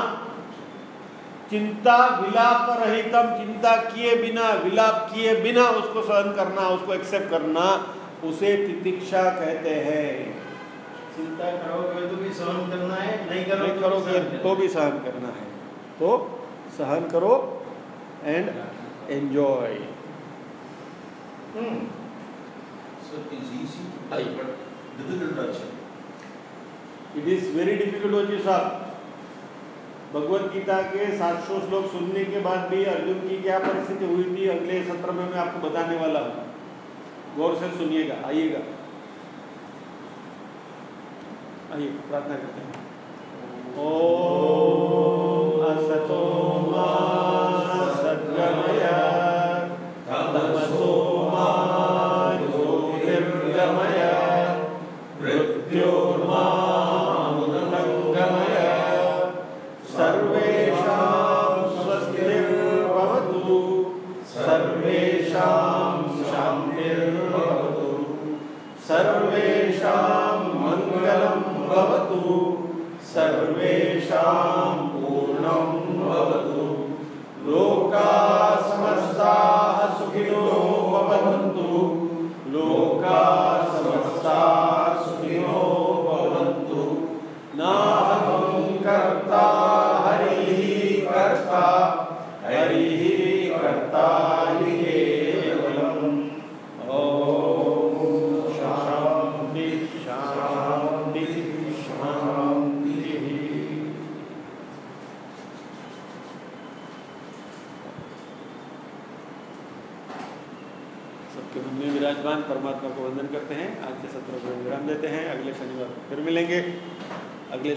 चिंता विलाप रहितम चिंता किए बिना विलाप किए बिना उसको सहन करना उसको एक्सेप्ट करना उसे तितिक्षा कहते हैं। चिंता करोगे तो भी सहन करना है नहीं नहीं करोगे करोगे तो भी सहन करना है। तो सहन करो and enjoy So it is easy to Aye. but difficult to achieve. It is very difficult हो जी साहब भगवत गीता के 700 श्लोक सुनने के बाद भी अर्जुन की क्या परिस्थिति हुई थी अगले सत्र में मैं आपको बताने वाला हूँ। गौर से सुनिएगा आइएगा। आइए प्रार्थना करते हैं। ओम असतो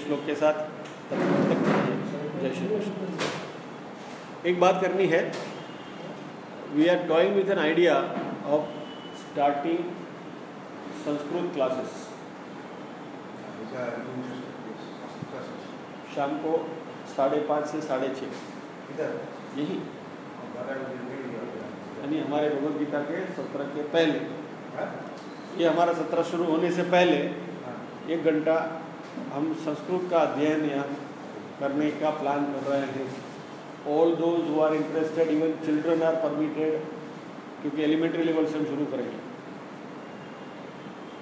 श्लोक के साथ तब तक जय श्री कृष्ण। एक बात करनी है। We are toying with an idea of starting Sanskrit classes शाम को साढ़े पाँच से साढ़े छः यही। यानी हमारे भगवत गीता के सत्र के पहले। ये हमारा सत्र शुरू होने से पहले एक घंटा हम संस्कृत का अध्ययन या करने का प्लान कर रहे हैं। All those who are interested even children are permitted क्योंकि एलिमेंट्री लेवल से हम शुरू करेंगे।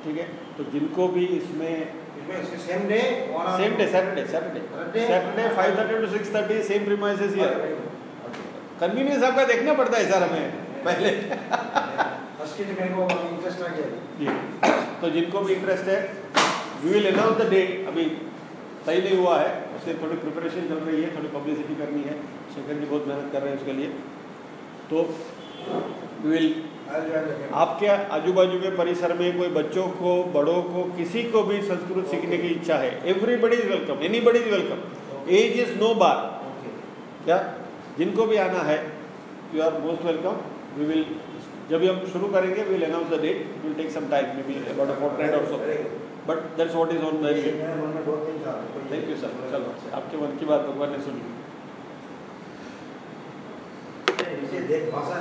ठीक है? तो जिनको भी इसमें इसमें same day same day Saturday Saturday? Saturday five thirty to six thirty same premises here convenience आपका देखना पड़ता है सर हमें पहले। फ़र्स्ट के मेरे को इंटरेस्ट आ गया। तो जिनको भी इंटरेस्ट है we will announce the day अभी तय नहीं हुआ है। उससे थोड़ी प्रिपरेशन चल रही है, थोड़ी पब्लिसिटी करनी है। शेखर जी बहुत मेहनत कर रहे हैं उसके लिए। तो विल आपके आजू बाजू के परिसर में कोई बच्चों को, बड़ों को, किसी को भी संस्कृत सीखने की इच्छा है? Everybody is welcome anybody is welcome age is no bar क्या? जिनको भी आना है you are most welcome we will जब हम शुरू करेंगे we will announce the date will take some time maybe about a fortnight और so but that's what is on the मेरे मन में बहुत दिन था थैंक यू सर चलो आपके मन की बात भगवान ने सुनी। देख भाषा